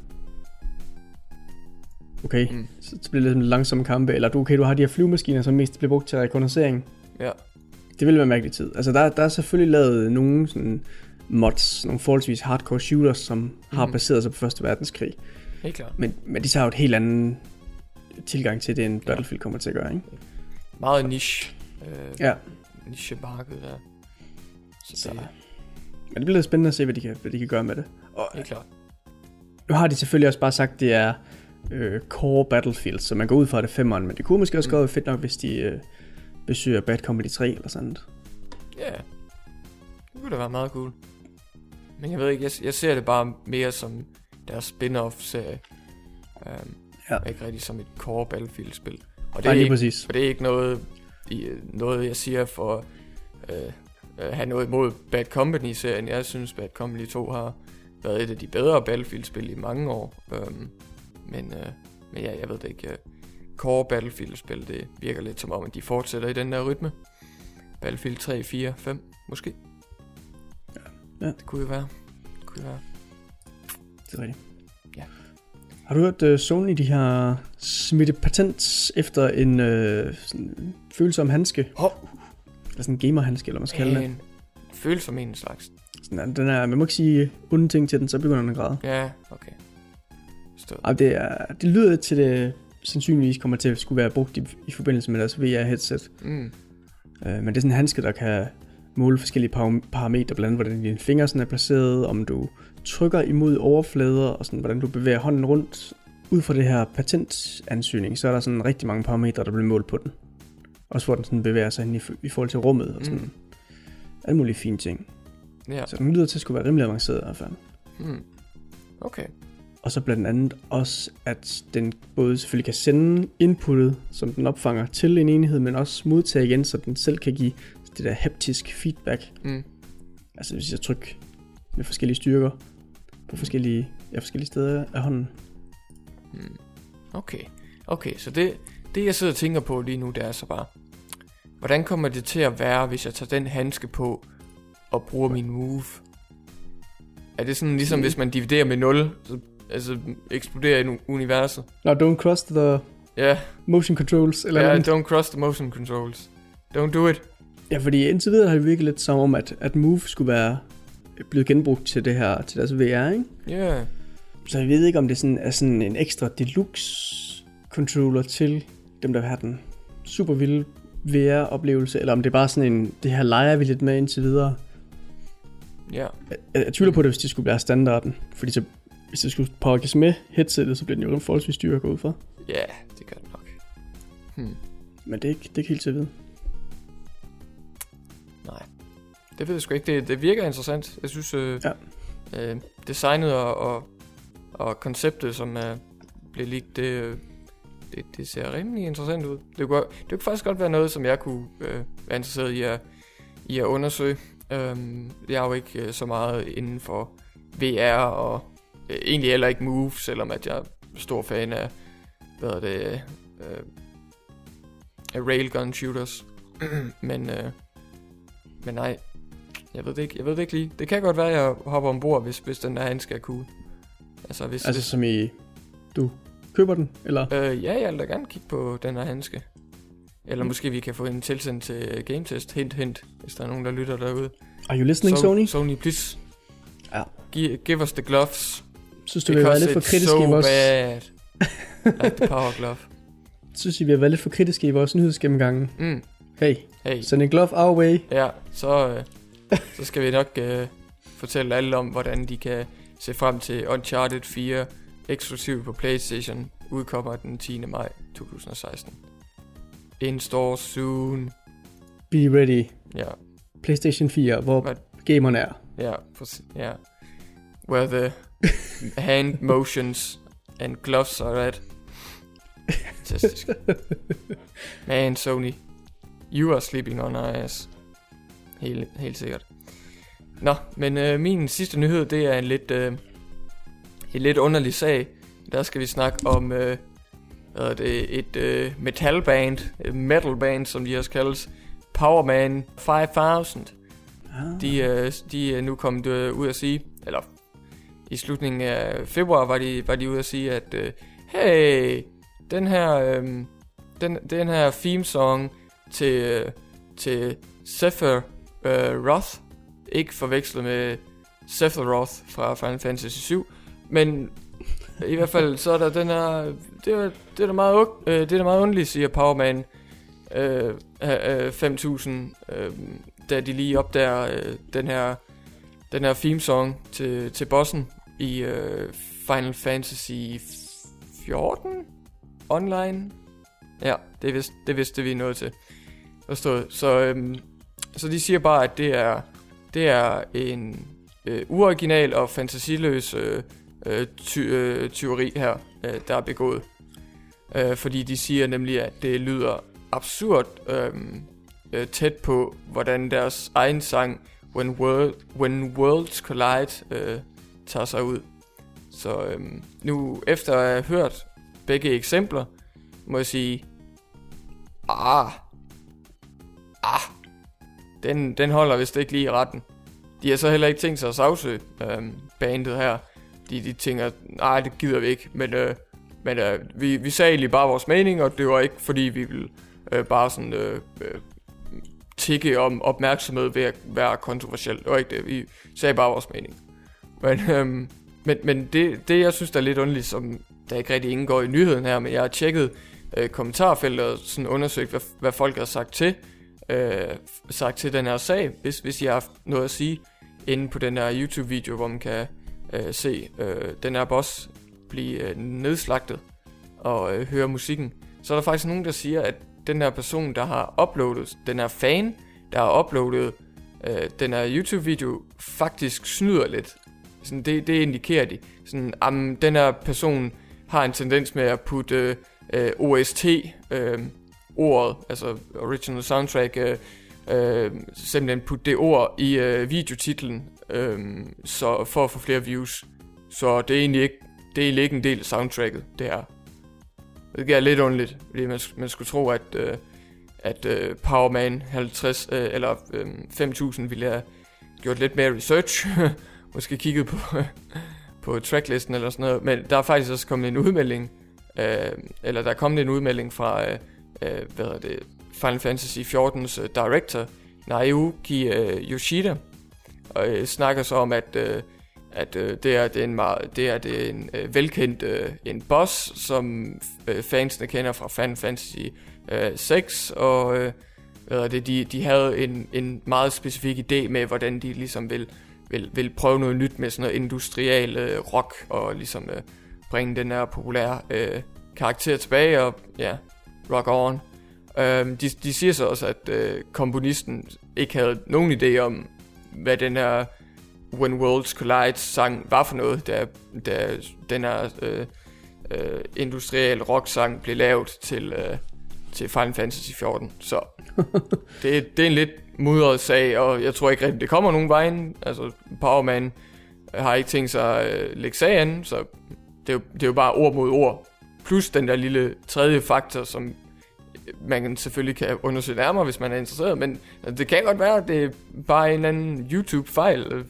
Okay, Mm. så, så bliver det lidt langsomme kampe, eller du, okay, du har de her flyvemaskiner, som mest bliver brugt til rekognoscering. Ja. Det vil være mærkelig tid. Altså, der, der er selvfølgelig lavet nogle sådan mods, nogle forholdsvis hardcore shooters, som mm. har baseret sig på Første Verdenskrig. Helt klart. Men, men de tager jo et helt anden tilgang til det, end Battlefield kommer til at gøre, ikke? Meget niche. Øh, Ja. Niche marked der. Så, Så, det men det bliver lidt spændende at se, hvad de kan, hvad de kan gøre med det. Og er helt klart. nu har de selvfølgelig også bare sagt, at det er øh, core Battlefield, så man går ud fra det femmeren, men det kunne måske også Mm. godt være fedt nok, hvis de øh, besøger Bad Company 3 eller sådan noget. Ja, det kunne da være meget cool. Men jeg ved ikke, jeg, jeg ser det bare mere som deres spin-off-serie. Um, Ja. og Ikke rigtig som et core Battlefield-spil. Og det, Nej, er lige ikke, præcis. og det er ikke noget, noget jeg siger for øh, at have noget imod Bad Company-serien. Jeg synes, Bad Company 2 har været et af de bedre Battlefield-spil i mange år. Um, men, øh, men ja, jeg ved det ikke. øh, Core Battlefield-spil, det virker lidt som om, at de fortsætter i den der rytme. Battlefield 3, 4, 5, måske. Ja. Det kunne jo være. Det kunne jo være. Det er rigtigt. Ja. Har du hørt, uh, Sony de har smidt patent efter en uh, sådan, følsom handske? Hov. Eller sådan en gamerhandske, eller hvad man skal kalde det. En følelse som en slags. Sådan, den er, man må ikke sige onde ting til den, så begynder den at græde. Ja, okay. Stået. Ej, det, er, det lyder til, det sandsynligvis kommer til at skulle være brugt i, i forbindelse med deres VR-headset. Mm. Uh, men det er sådan en handske, der kan måle forskellige par- parametre, blandt andet hvordan dine fingre sådan er placeret, om du trykker imod overflader, og sådan, hvordan du bevæger hånden rundt. Ud fra det her patentansøgning, så er der sådan rigtig mange parametre, der bliver målt på den. Også hvor den sådan bevæger sig hen i, i forhold til rummet og sådan. Mm. Alle mulige fine ting. Ja. Så den lyder til at skulle være rimelig avanceret i hvert fald. Mm. Okay. Og så blandt andet også, at den både selvfølgelig kan sende inputtet, som den opfanger til en enhed, men også modtage igen, så den selv kan give det der haptisk feedback. Mm. Altså hvis jeg trykker med forskellige styrker på forskellige, ja, forskellige steder af hånden. Mm. Okay. Okay, så det, det jeg sidder og tænker på lige nu, det er så bare, hvordan kommer det til at være, hvis jeg tager den handske på og bruger min move? Er det sådan ligesom, hvis man dividerer med 0, så altså, eksplodere i nu- universet. Nå, don't cross the Ja, motion controls, eller ja andet. don't cross the motion controls. Don't do it. Ja, fordi indtil videre har det virket lidt som om, at, at Move skulle være blevet genbrugt til det her, til deres VR, ikke? Ja, yeah. Så jeg ved ikke, om det sådan er sådan en ekstra deluxe controller til dem, der vil have den super vilde VR-oplevelse, eller om det er bare sådan en, det her leger vi lidt med indtil videre. ja. Jeg, jeg, jeg tvivler på det, hvis det skulle være standarden, fordi så, hvis det skulle pakkes med headsetet, så bliver den jo forholdsvis dyr at gå ud for. Ja, det gør det nok. Hmm. Men det er ikke, det er ikke helt til at vide. Nej, det ved jeg sgu ikke. Det, det virker interessant. Jeg synes, øh, Ja. øh, designet og, og, og konceptet, som er blevet ligt, det, øh, det, det ser rimelig interessant ud. Det kunne, det kunne faktisk godt være noget, som jeg kunne øh, være interesseret i at, i at undersøge. Øhm, jeg er jo ikke øh, så meget inden for VR og øh, egentlig heller ikke Move, selvom at jeg er stor fan af, hvad er det, øh, af railgun shooters. Men øh, men nej, jeg ved det ikke, jeg ved det ikke lige. Det kan godt være, at jeg hopper ombord, hvis, hvis den der handske er cool. Altså hvis... Altså hvis som i, du køber den, eller? øh, ja, jeg vil da gerne kigge på den her handske. Eller måske vi kan få en tilsendt til game test. Hint, hint, hvis der er nogen, der lytter derude. Are you listening, So- Sony? Sony, please. Ja. Give, give us the gloves. Synes du, vi har været lidt for kritiske i vores... bad. like the power glove. Synes I, vi har været lidt for kritiske i vores nyhedsgennemgange? Mm. Hey, Hey. send en glove our way. Ja, så, øh, så skal vi nok øh, fortælle alle om, hvordan de kan se frem til Uncharted 4 eksklusivt på PlayStation. Udkommer den 10. maj 2016. In store soon. Be ready. Ja, PlayStation 4, hvor Hvad? gamerne er. ja, præcis. Ja. Where the hand motions and gloves are at. Fantastisk. Man, Sony. You are sleeping on our ass. Helt, helt sikkert. Nå, men øh, min sidste nyhed, det er en lidt, øh, en lidt underlig sag. Der skal vi snakke om øh, hvad er det, et øh, metalband, et metalband, som de også kaldes, Powerman 5000. Ah. De, øh, de er nu kommet øh, ud at sige, eller i slutningen af februar var de, var de ude at sige, at øh, hey, den her, øh, den, den her theme song til, øh, til Sephiroth, øh, Roth, ikke forvekslet med Sephiroth fra Final Fantasy 7, men i hvert fald så er der den her, det er, det er da meget, øh, det er da meget underligt, siger Powerman øh, øh, 5000, øh, da de lige opdager øh, den her den her theme song til, til bossen i øh, Final Fantasy 14 online. Ja, det er vist, det vidste vi er nået til. Forstået. Så, øhm, så de siger bare, at det er, det er en øh, uoriginal og fantasiløs øh, øh, ty, øh, tyveri her, øh, der er begået. Øh, fordi de siger nemlig, at det lyder absurd øh, øh, tæt på, hvordan deres egen sang When, World, When Worlds Collide øh, tager sig ud. Så øh, nu efter at have hørt begge eksempler, må jeg sige, ah, ah, den, den holder vist ikke lige i retten. De har så heller ikke tænkt sig at sagsøge øh, bandet her. De, de tænker, nej, det gider vi ikke, men, øh, men øh, vi, vi sagde egentlig bare vores mening, og det var ikke fordi, vi ville øh, bare sådan øh, øh, tikke om opmærksomhed ved at være kontroversiel. Det var ikke det, vi sagde bare vores mening. Men, øh, men, men det, det, jeg synes, der er lidt underligt, som der ikke rigtig indgår i nyheden her, men jeg har tjekket øh, kommentarfeltet og sådan undersøgt, hvad, hvad folk har sagt til, øh, sagt til den her sag, hvis, hvis I har haft noget at sige inde på den her YouTube-video, hvor man kan øh, se øh, den her boss blive øh, nedslagtet og øh, høre musikken. Så er der faktisk nogen, der siger, at den her person, der har uploadet, den her fan, der har uploadet øh, den her YouTube-video, faktisk snyder lidt. Sådan, det, det indikerer de. Sådan, am, den her person har en tendens med at putte øh, øh, OST, øh, altså original soundtrack, øh, øh, simpelthen putte det ord i øh, videotitlen, øh, så for at få flere views. Så det er egentlig ikke, det er egentlig ikke en del af soundtracket, det her. Det er lidt underligt, fordi man, man skulle tro, at, øh, at øh, Powerman 50 øh, eller øh, 5000 ville have gjort lidt mere research. Måske kigget på, på tracklisten eller sådan noget, men der er faktisk også kommet en udmelding, øh, eller der er kommet en udmelding fra, øh, øh, hvad hedder det, Final Fantasy 14's uh, øh, director, Naoki uh, Yoshida, og øh, snakker så om, at, øh, at øh, det er, det er en, meget, det er, det er en øh, velkendt øh, en boss, som øh, fansene kender fra Final Fantasy øh, 6, og øh, hvad er det, de, de havde en, en meget specifik idé med, hvordan de ligesom vil, vil, vil prøve noget nyt med sådan noget industrial øh, rock, og ligesom øh, bringe den her populære øh, karakter tilbage, og ja, rock on. Øh, de, de siger så også, at øh, komponisten ikke havde nogen idé om, hvad den her When Worlds Collide sang var for noget, da, da den her uh, uh, industrial rock sang blev lavet til, uh, til Final Fantasy 14. Så det, det er en lidt mudret sag, og jeg tror ikke rigtig, det kommer nogen vejen. Altså, Powerman har ikke tænkt sig at uh, lægge sagen så det er, jo, det er jo bare ord mod ord. Plus den der lille tredje faktor, som man selvfølgelig kan undersøge nærmere, hvis man er interesseret, men det kan godt være, at det er bare en eller anden YouTube-fejl.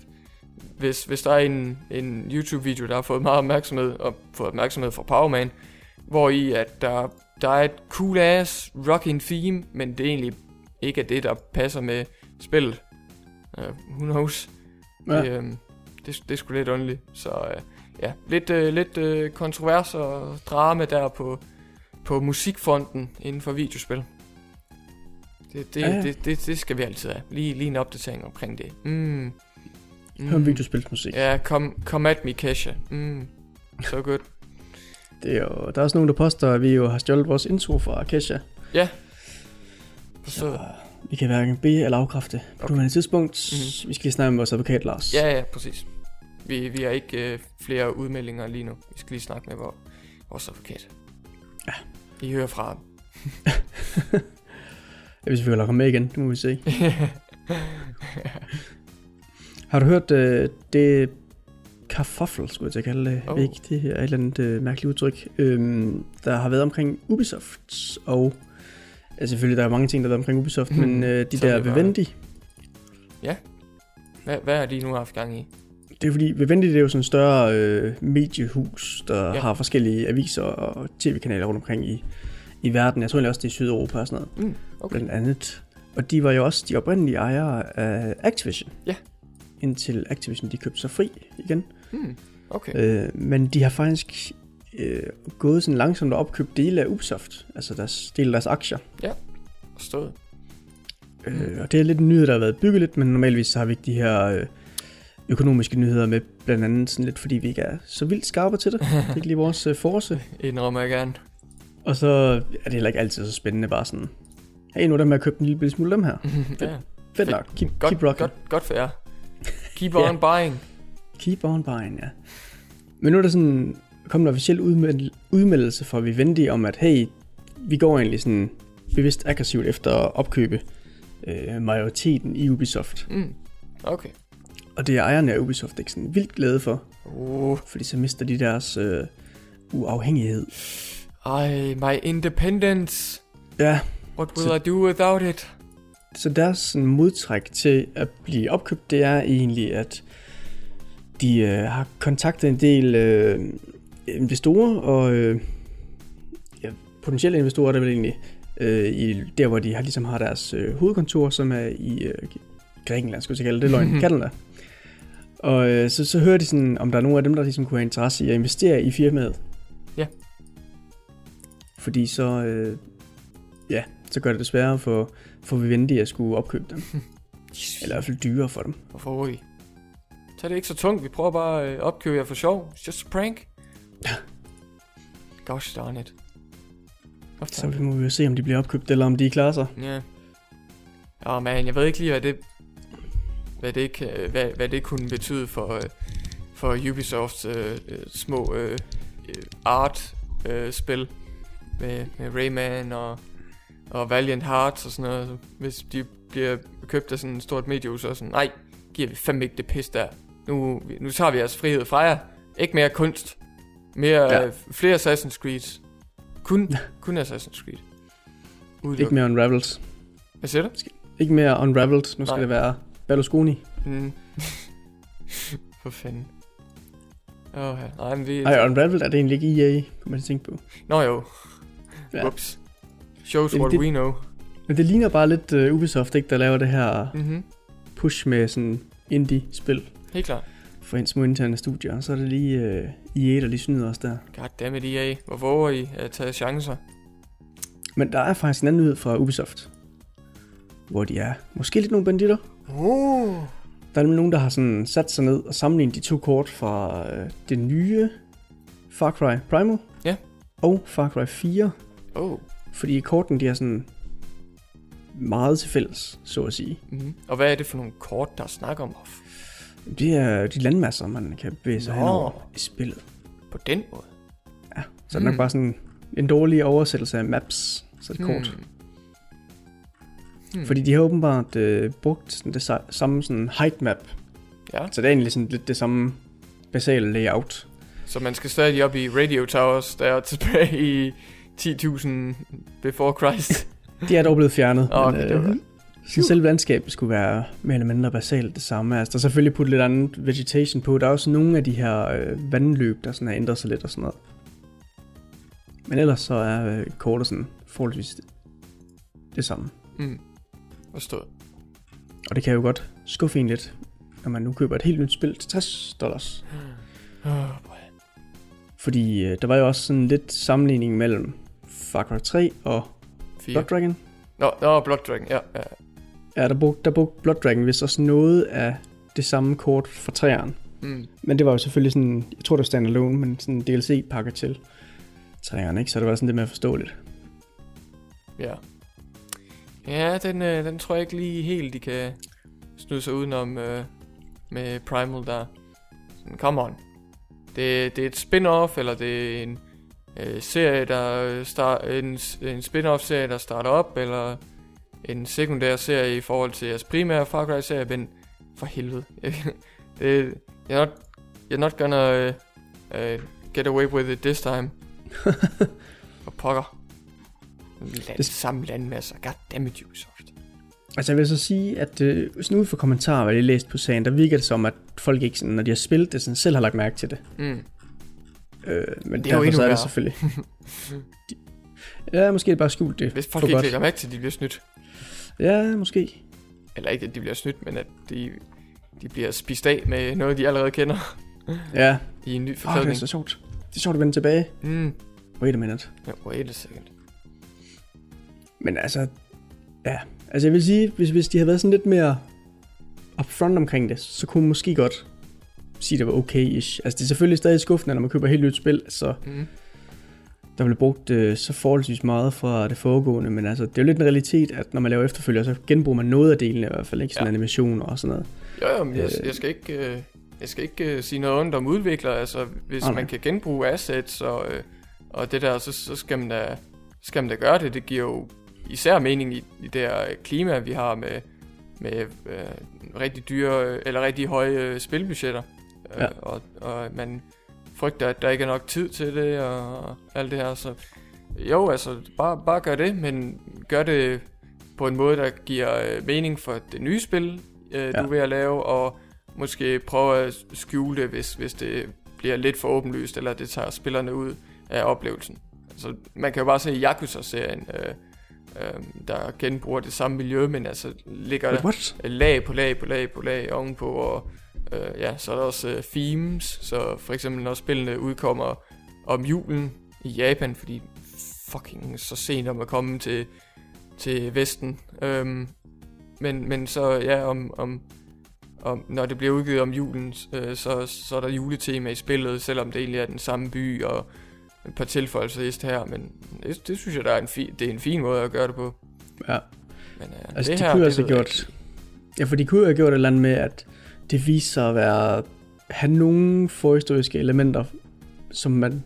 Hvis, hvis der er en, en YouTube-video, der har fået meget opmærksomhed, og fået opmærksomhed fra Powerman, hvor i at der, der er et cool-ass rocking theme, men det er egentlig ikke er det, der passer med spillet. Uh, who knows? Ja. Det, um, det, det er sgu lidt underligt. Så uh, ja, lidt, uh, lidt uh, kontrovers og drama der på, på musikfronten inden for videospil. Det, det, ja, ja. det, det, det skal vi altid have. Lige, lige en opdatering omkring det. Mm. Mm. Hør videospilsmusik. Ja, come, come at me, Kesha. Mm. So good. det er jo, der er også nogen, der påstår, at vi jo har stjålet vores intro fra Kesha. Ja. Så vi kan hverken bede eller afkræfte på okay. et tidspunkt. Mm-hmm. Vi skal snakke med vores advokat, Lars. Ja, ja, præcis. Vi, vi har ikke øh, flere udmeldinger lige nu. Vi skal lige snakke med vores, vores advokat. Ja. I hører fra ham. ja, hvis vi vil komme med igen, det må vi se. Har du hørt uh, det kartoffel, skulle jeg til at kalde det, oh. ikke? Det er et eller andet uh, mærkeligt udtryk, øhm, der har været omkring Ubisoft, og ja, selvfølgelig der er mange ting, der har været omkring Ubisoft, men uh, de der Vivendi. Ja, hvad, hvad har de nu haft gang i? Det er fordi, Vivendi det er jo sådan en større øh, mediehus, der ja. har forskellige aviser og tv-kanaler rundt omkring i, i verden. Jeg tror egentlig også, det er Sydeuropa og sådan noget. Mm, okay. Blandt andet. Og de var jo også de oprindelige ejere af Activision. Ja. Indtil Activision de købte sig fri igen. Mm, okay. Øh, men de har faktisk øh, gået sådan langsomt og opkøbt dele af Ubisoft. Altså deres, dele af deres aktier. Ja, forstået. Øh, og det er lidt en nyhed, der har været bygget lidt, men normalvis så har vi ikke de her... Øh, økonomiske nyheder med, blandt andet sådan lidt, fordi vi ikke er så vildt skarpe til det. Det er ikke lige vores uh, force. Indrømmer jeg gerne. Og så er det heller ikke altid så spændende, bare sådan, hey, nu er der med at købe en lille smule dem her. Fedt, ja. fedt nok, keep, godt, keep rocking. Godt, godt for jer. Keep on yeah. buying. Keep on buying, ja. Men nu er der sådan kommet en officiel udmeld- udmeldelse fra Vivendi om, at hey, vi går egentlig sådan bevidst aggressivt efter at opkøbe øh, majoriteten i Ubisoft. Mm. Okay. Og det er ejerne af Ubisoft ikke sådan vildt glade for. Uh. Fordi så mister de deres øh, uafhængighed. Ej, my independence. Ja. What will så, I do without it? Så deres sådan, modtræk til at blive opkøbt, det er egentlig, at de øh, har kontaktet en del øh, investorer, og øh, ja, potentielle investorer, der vil egentlig, øh, i, der hvor de har, ligesom har deres øh, hovedkontor, som er i øh, Grækenland, skulle jeg kalde det, løgn, Canada. Og øh, så, så hører de sådan, om der er nogen af dem, der ligesom kunne have interesse i at investere i firmaet. Ja. Fordi så, øh, ja, så gør det det sværere for, for Vivendi at skulle opkøbe dem. Eller i hvert fald dyrere for dem. Hvorfor vi? Tag det ikke så tungt, vi prøver bare at øh, opkøbe jer for sjov. It's just a prank. Gosh darn it. Så vi må vi jo se, om de bliver opkøbt, eller om de klarer sig. Ja. Yeah. Åh oh, man, jeg ved ikke lige, hvad det hvad det, kan, hvad, hvad det kunne betyde for, øh, for Ubisofts øh, øh, små øh, øh, art-spil øh, med, med Rayman og, og Valiant Hearts og sådan noget. Hvis de bliver købt af sådan et stort mediehus, så sådan, nej, giver vi fandme ikke det pis der. Nu, nu tager vi jeres frihed fra jer. Ikke mere kunst. Mere, ja. øh, flere Assassin's Creed. Kun, kun Assassin's Creed. Udeluk. Ikke mere Unraveled. Hvad siger du? Ikke mere Unraveled. Nu skal Nej. det være Berlusconi. Mm. For fanden. Åh, ja. Nej, men vi... Ej, Unraveled er det egentlig ikke EA, kan man tænke på. Nå jo. Ja. Whoops. Shows Det- what det- we know. Men det ligner bare lidt uh, Ubisoft, ikke, der laver det her Mhm. push med sådan indie-spil Helt klart. for en små interne studier. Og så er det lige uh, EA, der lige snyder os der. Goddammit EA. Hvor våger I at tage chancer? Men der er faktisk en anden nyhed fra Ubisoft, hvor de er måske lidt nogle banditter. Uh. Der er nogen, der har sådan sat sig ned og sammenlignet de to kort fra øh, det nye Far Cry Primal Ja. og Far Cry 4. Oh. Fordi korten, de er sådan meget til fælles, så at sige. Mm-hmm. Og hvad er det for nogle kort, der snakker om? Det er de landmasser, man kan bevæge sig henover i spillet. På den måde? Ja, så er det nok Mm. bare sådan en dårlig oversættelse af maps, så det kort. Hmm. Fordi de har åbenbart øh, brugt sådan det sa- samme sådan height map. Ja, Så det er egentlig sådan lidt det samme basale layout. så man skal stadig op i Radio Towers, der er tilbage i 10.000 before Christ. De er dog blevet fjernet. Åh, men, okay, det var godt. så selve landskabet skulle være mere eller mindre basalt det samme. Altså, der er selvfølgelig puttet lidt andet vegetation på. Der er også nogle af de her øh, vandløb, der sådan har ændret sig lidt og sådan noget. Men ellers så er øh, kortet sådan forholdsvis det samme. Mm. Forstået. Og det kan jo godt skuffe en lidt, når man nu køber et helt nyt spil til 60 dollars. Oh, boy. Fordi øh, der var jo også sådan lidt sammenligning mellem Far Cry 3 og Fire. Blood Dragon. Nå, nå, Blood Dragon, ja. ja. Ja, der brugte, der brugte Blood Dragon vist også noget af det samme kort fra træeren. Mm. Men det var jo selvfølgelig sådan, jeg tror det var standalone, men sådan en DLC-pakke til træerne, ikke? Så det var sådan lidt mere forståeligt. Ja. Ja, den, øh, den tror jeg ikke lige helt, de kan snyde sig udenom øh, med Primal der. Sådan, come on. Det, det er et spin-off, eller det er en øh, serie, der start, en, en spin-off serie, der starter op, eller en sekundær serie i forhold til jeres primære Far Cry serie, men for helvede. det, you're, not, you're not gonna uh, uh, get away with it this time. For pokker. Land, Det- samme landmasser. Goddammit Ubisoft. Altså jeg vil så sige, at øh, sådan ud fra kommentarer, hvad jeg læst på sagen, der virker det som, at folk ikke sådan, når de har spillet det, sådan, selv har lagt mærke til det. Mm. Øh, men Det er jo derfor så er det selvfølgelig. de, ja, måske er det bare skjult det Hvis folk ikke godt. lægger mærke til, at de bliver snydt. Ja, måske. Eller ikke, at de bliver snydt, men at de, de bliver spist af med noget, de allerede kender Ja, i en ny oh, det er forklædning. så sjovt. Det er sjovt at vende tilbage. Mm. Wait a minute. Ja, wait a second. Men altså, ja. Altså jeg vil sige, hvis, hvis de havde været sådan lidt mere upfront omkring det, så kunne man måske godt sige, det var okay-ish. Altså det er selvfølgelig stadig skuffende, når man køber et helt nyt spil, så Mm. der blev brugt øh, så forholdsvis meget fra det foregående, men altså det er jo lidt en realitet, at når man laver efterfølger, så genbruger man noget af delene i hvert fald, ikke sådan Ja. animationer og sådan noget. Jo, jo, men jeg, Øh. jeg skal ikke... Øh, jeg skal ikke øh, sige noget ondt om udviklere, altså hvis nej. man kan genbruge assets og, øh, og det der, så, så skal, man da, skal man da gøre det. Det giver jo især mening i, i det her klima, vi har med, med øh, rigtig dyre, eller rigtig høje øh, spilbudgetter. Øh, Ja. og, og man frygter, at der ikke er nok tid til det og alt det her, så jo, altså bare, bare gør det, men gør det på en måde, der giver øh, mening for det nye spil, øh, ja. Ja. du er ved at lave, og måske prøve at skjule det, hvis, hvis det bliver lidt for åbenlyst, eller det tager spillerne ud af oplevelsen. Altså, man kan jo bare se i Yakuza-serien, øh, øh, der genbruger det samme miljø, men altså ligger what? lag på lag på lag på lag ovenpå, og øh, ja, så er der også øh, themes, så for eksempel når spillene udkommer om julen i Japan, fordi fucking så sent om at komme til, til Vesten, øhm, men, men så ja, om, om, om, når det bliver udgivet om julen, øh, så, så er der juletema i spillet, selvom det egentlig er den samme by, og et par tilføjelser ist her, men det, det synes jeg, der er en fi, det er en fin måde at gøre det på. Ja. Men, øh, Altså, det de her, kunne det altså gjort... Ja, for de kunne jo have gjort et eller andet med, at det viser sig at være... have nogle forhistoriske elementer, som man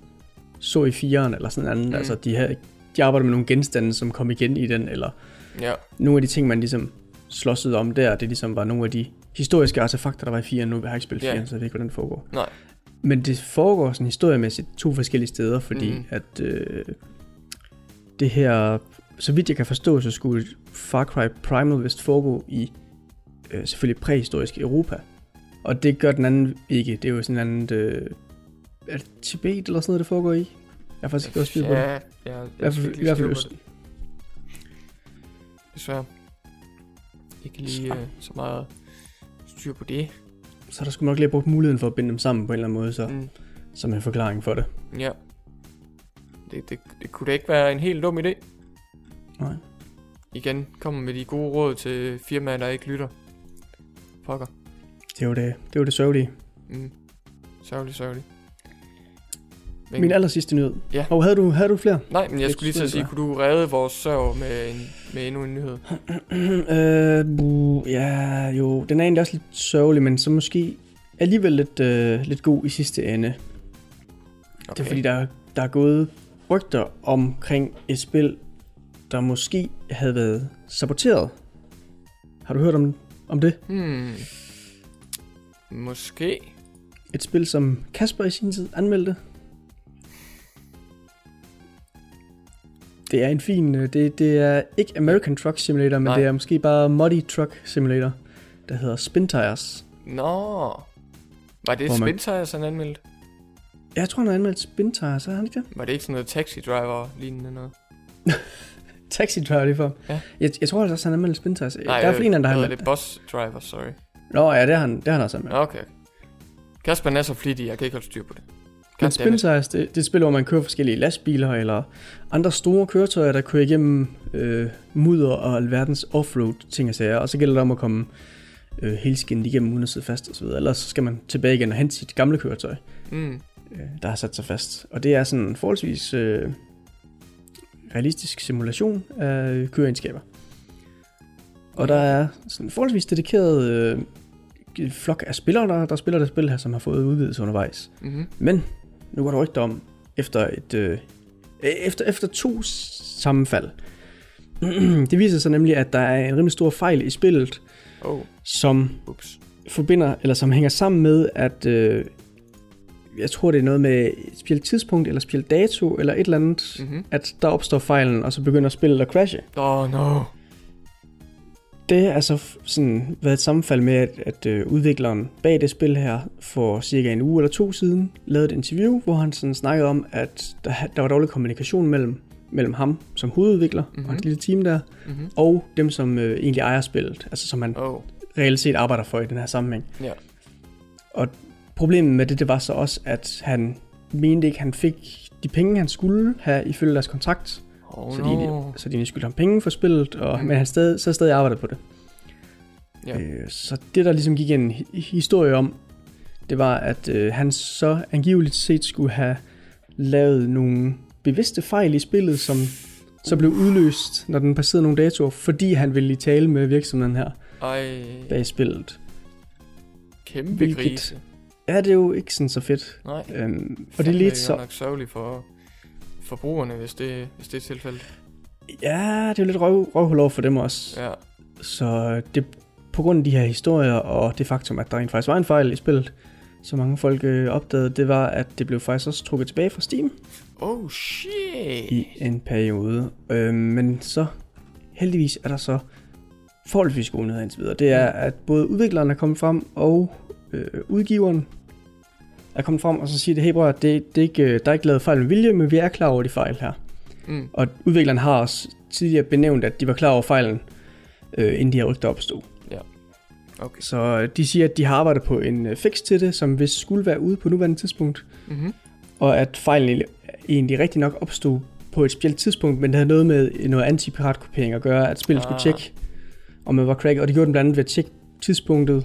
så i fireren eller sådan andet. Mm. Altså, de, havde, de arbejder med nogle genstande, som kom igen i den, eller. Ja, nogle af de ting, man ligesom slåsede om der, det ligesom var nogle af de historiske artefakter, der var i fireren. Nu har jeg ikke spillet Ja. fireren, så jeg ved ikke, hvordan det foregår. Nej. Men det foregår sådan historiemæssigt to forskellige steder, fordi mm. at øh, det her, så vidt jeg kan forstå, så skulle Far Cry Primal vist foregå i øh, selvfølgelig præhistorisk Europa. Og det gør den anden ikke. Det er jo sådan en anden øh, er det Tibet eller sådan noget, det foregår i? Jeg har faktisk ikke også styr på det. Ja, ja, jeg, I hvert fald, Østen. Desværre. Ikke lige øh, så meget styr på det. Så er der skulle nok lige brugt muligheden for at binde dem sammen på en eller anden måde, så, Mm. som en forklaring for det. Ja. Det, det, det kunne da ikke være en helt dum idé. Nej. Igen, kommer med de gode råd til firmaer, der ikke lytter. Pokker. Det er jo det, det, er jo det sørgelige. Mm. Sørgelig, sørgelig. Men, Min aller sidste nyhed. Ja. Og havde du, havde du flere? nej, men jeg skulle lige til at sige, kunne du redde vores sørg med, en, med endnu en nyhed? øh, ja, jo. Den er egentlig også lidt sørgelig, men så måske alligevel lidt, øh, lidt god i sidste ende. Okay. Det er fordi, der, der er gået rygter omkring et spil, der måske havde været saboteret. Har du hørt om, om det? Hmm. Måske. Et spil, som Kasper i sin tid anmeldte. Det er en fin... øh, Det, det er ikke American Truck Simulator, men Nej. Det er måske bare Muddy Truck Simulator, der hedder Spin Tires. Nå. Var det Hvor man- Spin Tires, han anmeldte? Jeg tror, han har anmeldt Spin Tires, har han ikke det? Var det ikke sådan noget taxi driver lignende noget? Taxi Driver lige for. Ja. Jeg, jeg tror altså også, han har anmeldt Spin Tires. Nej, der er flere, der har det. anmeldt det. Bus driver, sorry. Nå ja, det har han, det har han også anmeldt. Okay. Kasper er så flittig, jeg kan ikke holde styr på det. Spin Tires, det, det er et spil, hvor man kører forskellige lastbiler eller andre store køretøjer, der kører igennem øh, mudder og alverdens offroad ting og sager. Og så gælder det om at komme øh, helskindet igennem uden at sidde fast osv. Ellers så skal man tilbage igen og hente sit gamle køretøj, Mm. øh, der har sat sig fast. Og det er sådan en forholdsvis øh, realistisk simulation af øh, køreegenskaber. Og der er sådan en forholdsvis dedikeret øh, flok af spillere, der, der spiller det spil her, som har fået udvidelse undervejs. Mm-hmm. Men nu var der rygter om, efter, et, øh, efter, efter to sammenfald, det viser sig nemlig, at der er en rimelig stor fejl i spillet, Oh, som ups. forbinder, eller som hænger sammen med, at øh, jeg tror, det er noget med spil tidspunkt, eller spil dato, eller et eller andet, Mm-hmm. at der opstår fejlen, og så begynder spillet at crashe. Oh, no. Det har f- sådan været et sammenfald med, at, at øh, udvikleren bag det spil her for cirka en uge eller to siden lavede et interview, hvor han sådan snakkede om, at der, der var dårlig kommunikation mellem, mellem ham som hovedudvikler mm-hmm. Mhm. og hans lille team der, Mm-hmm. og dem, som øh, egentlig ejer spillet, altså som han Oh, reelt set arbejder for i den her sammenhæng. ja. Og problemet med det, det var så også, at han mente ikke, han fik de penge, han skulle have ifølge deres kontrakt, Oh, så, no. de, egentlig- så de skyldte ham penge for spillet, og, Mm. men han stadig, så stadig arbejdet på det. Ja. Øh, så det, der ligesom gik en hi- historie om, det var, at øh, han så angiveligt set skulle have lavet nogle bevidste fejl i spillet, som så blev udløst, når den passerede nogle datoer, fordi han ville tale med virksomheden her Ej, bag spillet. kæmpe hvilket- grise. Ja, det er jo ikke sådan så fedt. Nej. Øhm, og det ledte så... så... nok sørgeligt for forbrugerne, hvis det, hvis det er tilfældet. Ja, det er jo lidt røv, røvhul over for dem også. Ja. Så det, på grund af de her historier, og det faktum, at der rent faktisk var en fejl i spillet, så mange folk øh, opdagede, det var, at det blev faktisk også trukket tilbage fra Steam Oh, shit. i en periode. Øh, men så heldigvis er der så forholdsvis gode nyheder indtil videre. Det er, at både udvikleren er kommet frem, og øh, udgiveren er kommet frem, og så siger det, hey bror, det, det er ikke, øh, der er ikke lavet fejl med vilje, men vi er klar over de fejl her. Mm. Og udvikleren har også tidligere benævnt, at de var klar over fejlen, øh, inden de her rygter opstod. Okay. Så øh, de siger, at de har arbejdet på en øh, fix til det, som hvis skulle være ude på nuværende tidspunkt, Mm-hmm. og at fejlen egentlig- rigtig nok opstod på et specielt tidspunkt, men det havde noget med noget anti-piratkopiering at gøre, at spillet ah. skulle tjekke, om man var cracket, og det gjorde den blandt andet ved at tjekke tidspunktet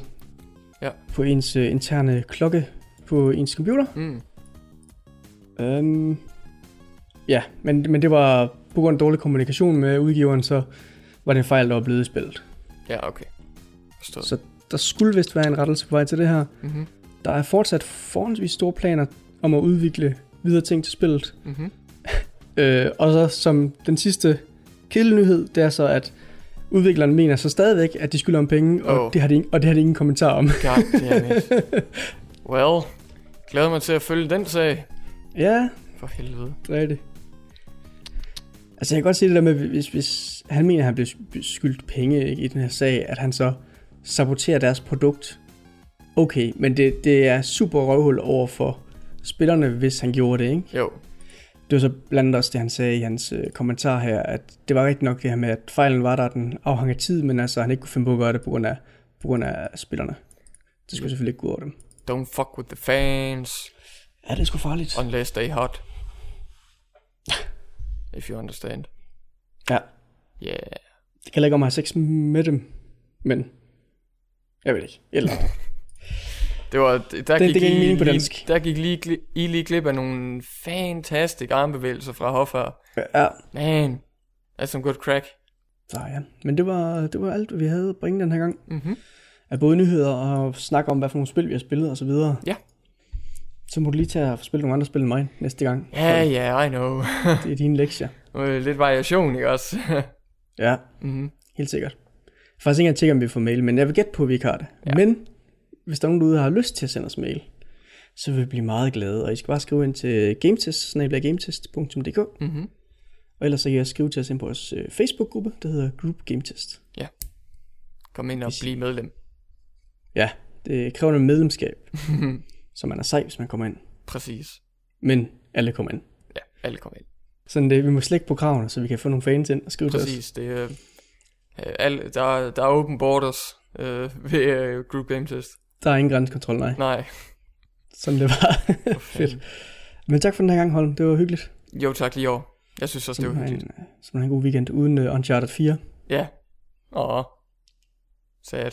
Ja. på ens interne klokke på ens computer. Mm. Um, ja, men, men det var på grund af dårlig kommunikation med udgiveren, så var det en fejl, der var blevet spillet. Ja, okay. Forstået. Så der skulle vist være en rettelse på vej til det her. Mm-hmm. Der er fortsat forholdsvis store planer om at udvikle videre ting til spillet. Mm-hmm. Øh, og så som den sidste kedenyhed, det er så, at udvikleren mener så stadigvæk, at de skylder om penge, og, det har de, ingen- og det har de ingen kommentar om. God damn it. well, glæder mig til at følge den sag. ja, For helvede. det er det. Altså jeg kan godt se det der med, hvis, hvis han mener, at han bliver skyldt penge ikke, i den her sag, at han så saboterer deres produkt. Okay, men det, det er super røvhul over for spillerne, hvis han gjorde det, ikke? Jo, Det var så blandt andet også det, han sagde i hans øh, kommentar her, at det var rigtigt nok det her med, at fejlen var der, den afhang af tid, men altså han ikke kunne finde på at gøre det på grund af, på grund af spillerne. Det skulle selvfølgelig ikke gå over dem. Don't fuck with the fans, Ja, det er sgu farligt. unless they hot. If you understand. Ja, Yeah. det kan ikke om at have sex med dem, men jeg ved ikke. Eller, Det var, der det gik, ingen I, på lige, dansk. der gik lige, I lige glip af nogle fantastic armbevægelser fra Hoffer. ja, Man, that's some good crack. så ja. Men det var, det var alt, hvad vi havde at bringe den her gang. Mhm. Af både nyheder og snak om, hvad for nogle spil vi har spillet og så videre. Ja. Så må du lige tage og spille nogle andre spil end mig næste gang. Ja, ja, I know. Det er dine lektier. Øh, Lidt variation, ikke også? Ja, Mhm. helt sikkert. Faktisk ikke engang tjekke, om vi får mail, men jeg vil gætte på, at vi ikke har det. Ja. Ja. Men hvis der er nogen derude, der har lyst til at sende os mail, så vil vi blive meget glade. Og I skal bare skrive ind til gametest, gametest.dk. Mhm. Og ellers så kan jeg skrive til os ind på vores øh, Facebook-gruppe, der hedder Group Gametest. Kom ind og bliv medlem. Ja, det kræver noget medlemskab, så man er sej, hvis man kommer ind. Præcis. Men alle kommer ind. Ja, alle kommer ind. Sådan det, vi må slække på kravene, så vi kan få nogle fans ind og skrive til os. Præcis, det er... Øh, alle, der, er- der er open borders øh, ved øh, Group Game Test. Der er ingen grænsekontrol, nej. Nej. Sådan det var. fanden. Men tak for den her gang, Holm. Det var hyggeligt. Jo tak lige over. Jeg synes også, det var Så hyggeligt. en, så du have en god weekend uden uh, Uncharted 4. Ja. Åh. Sad.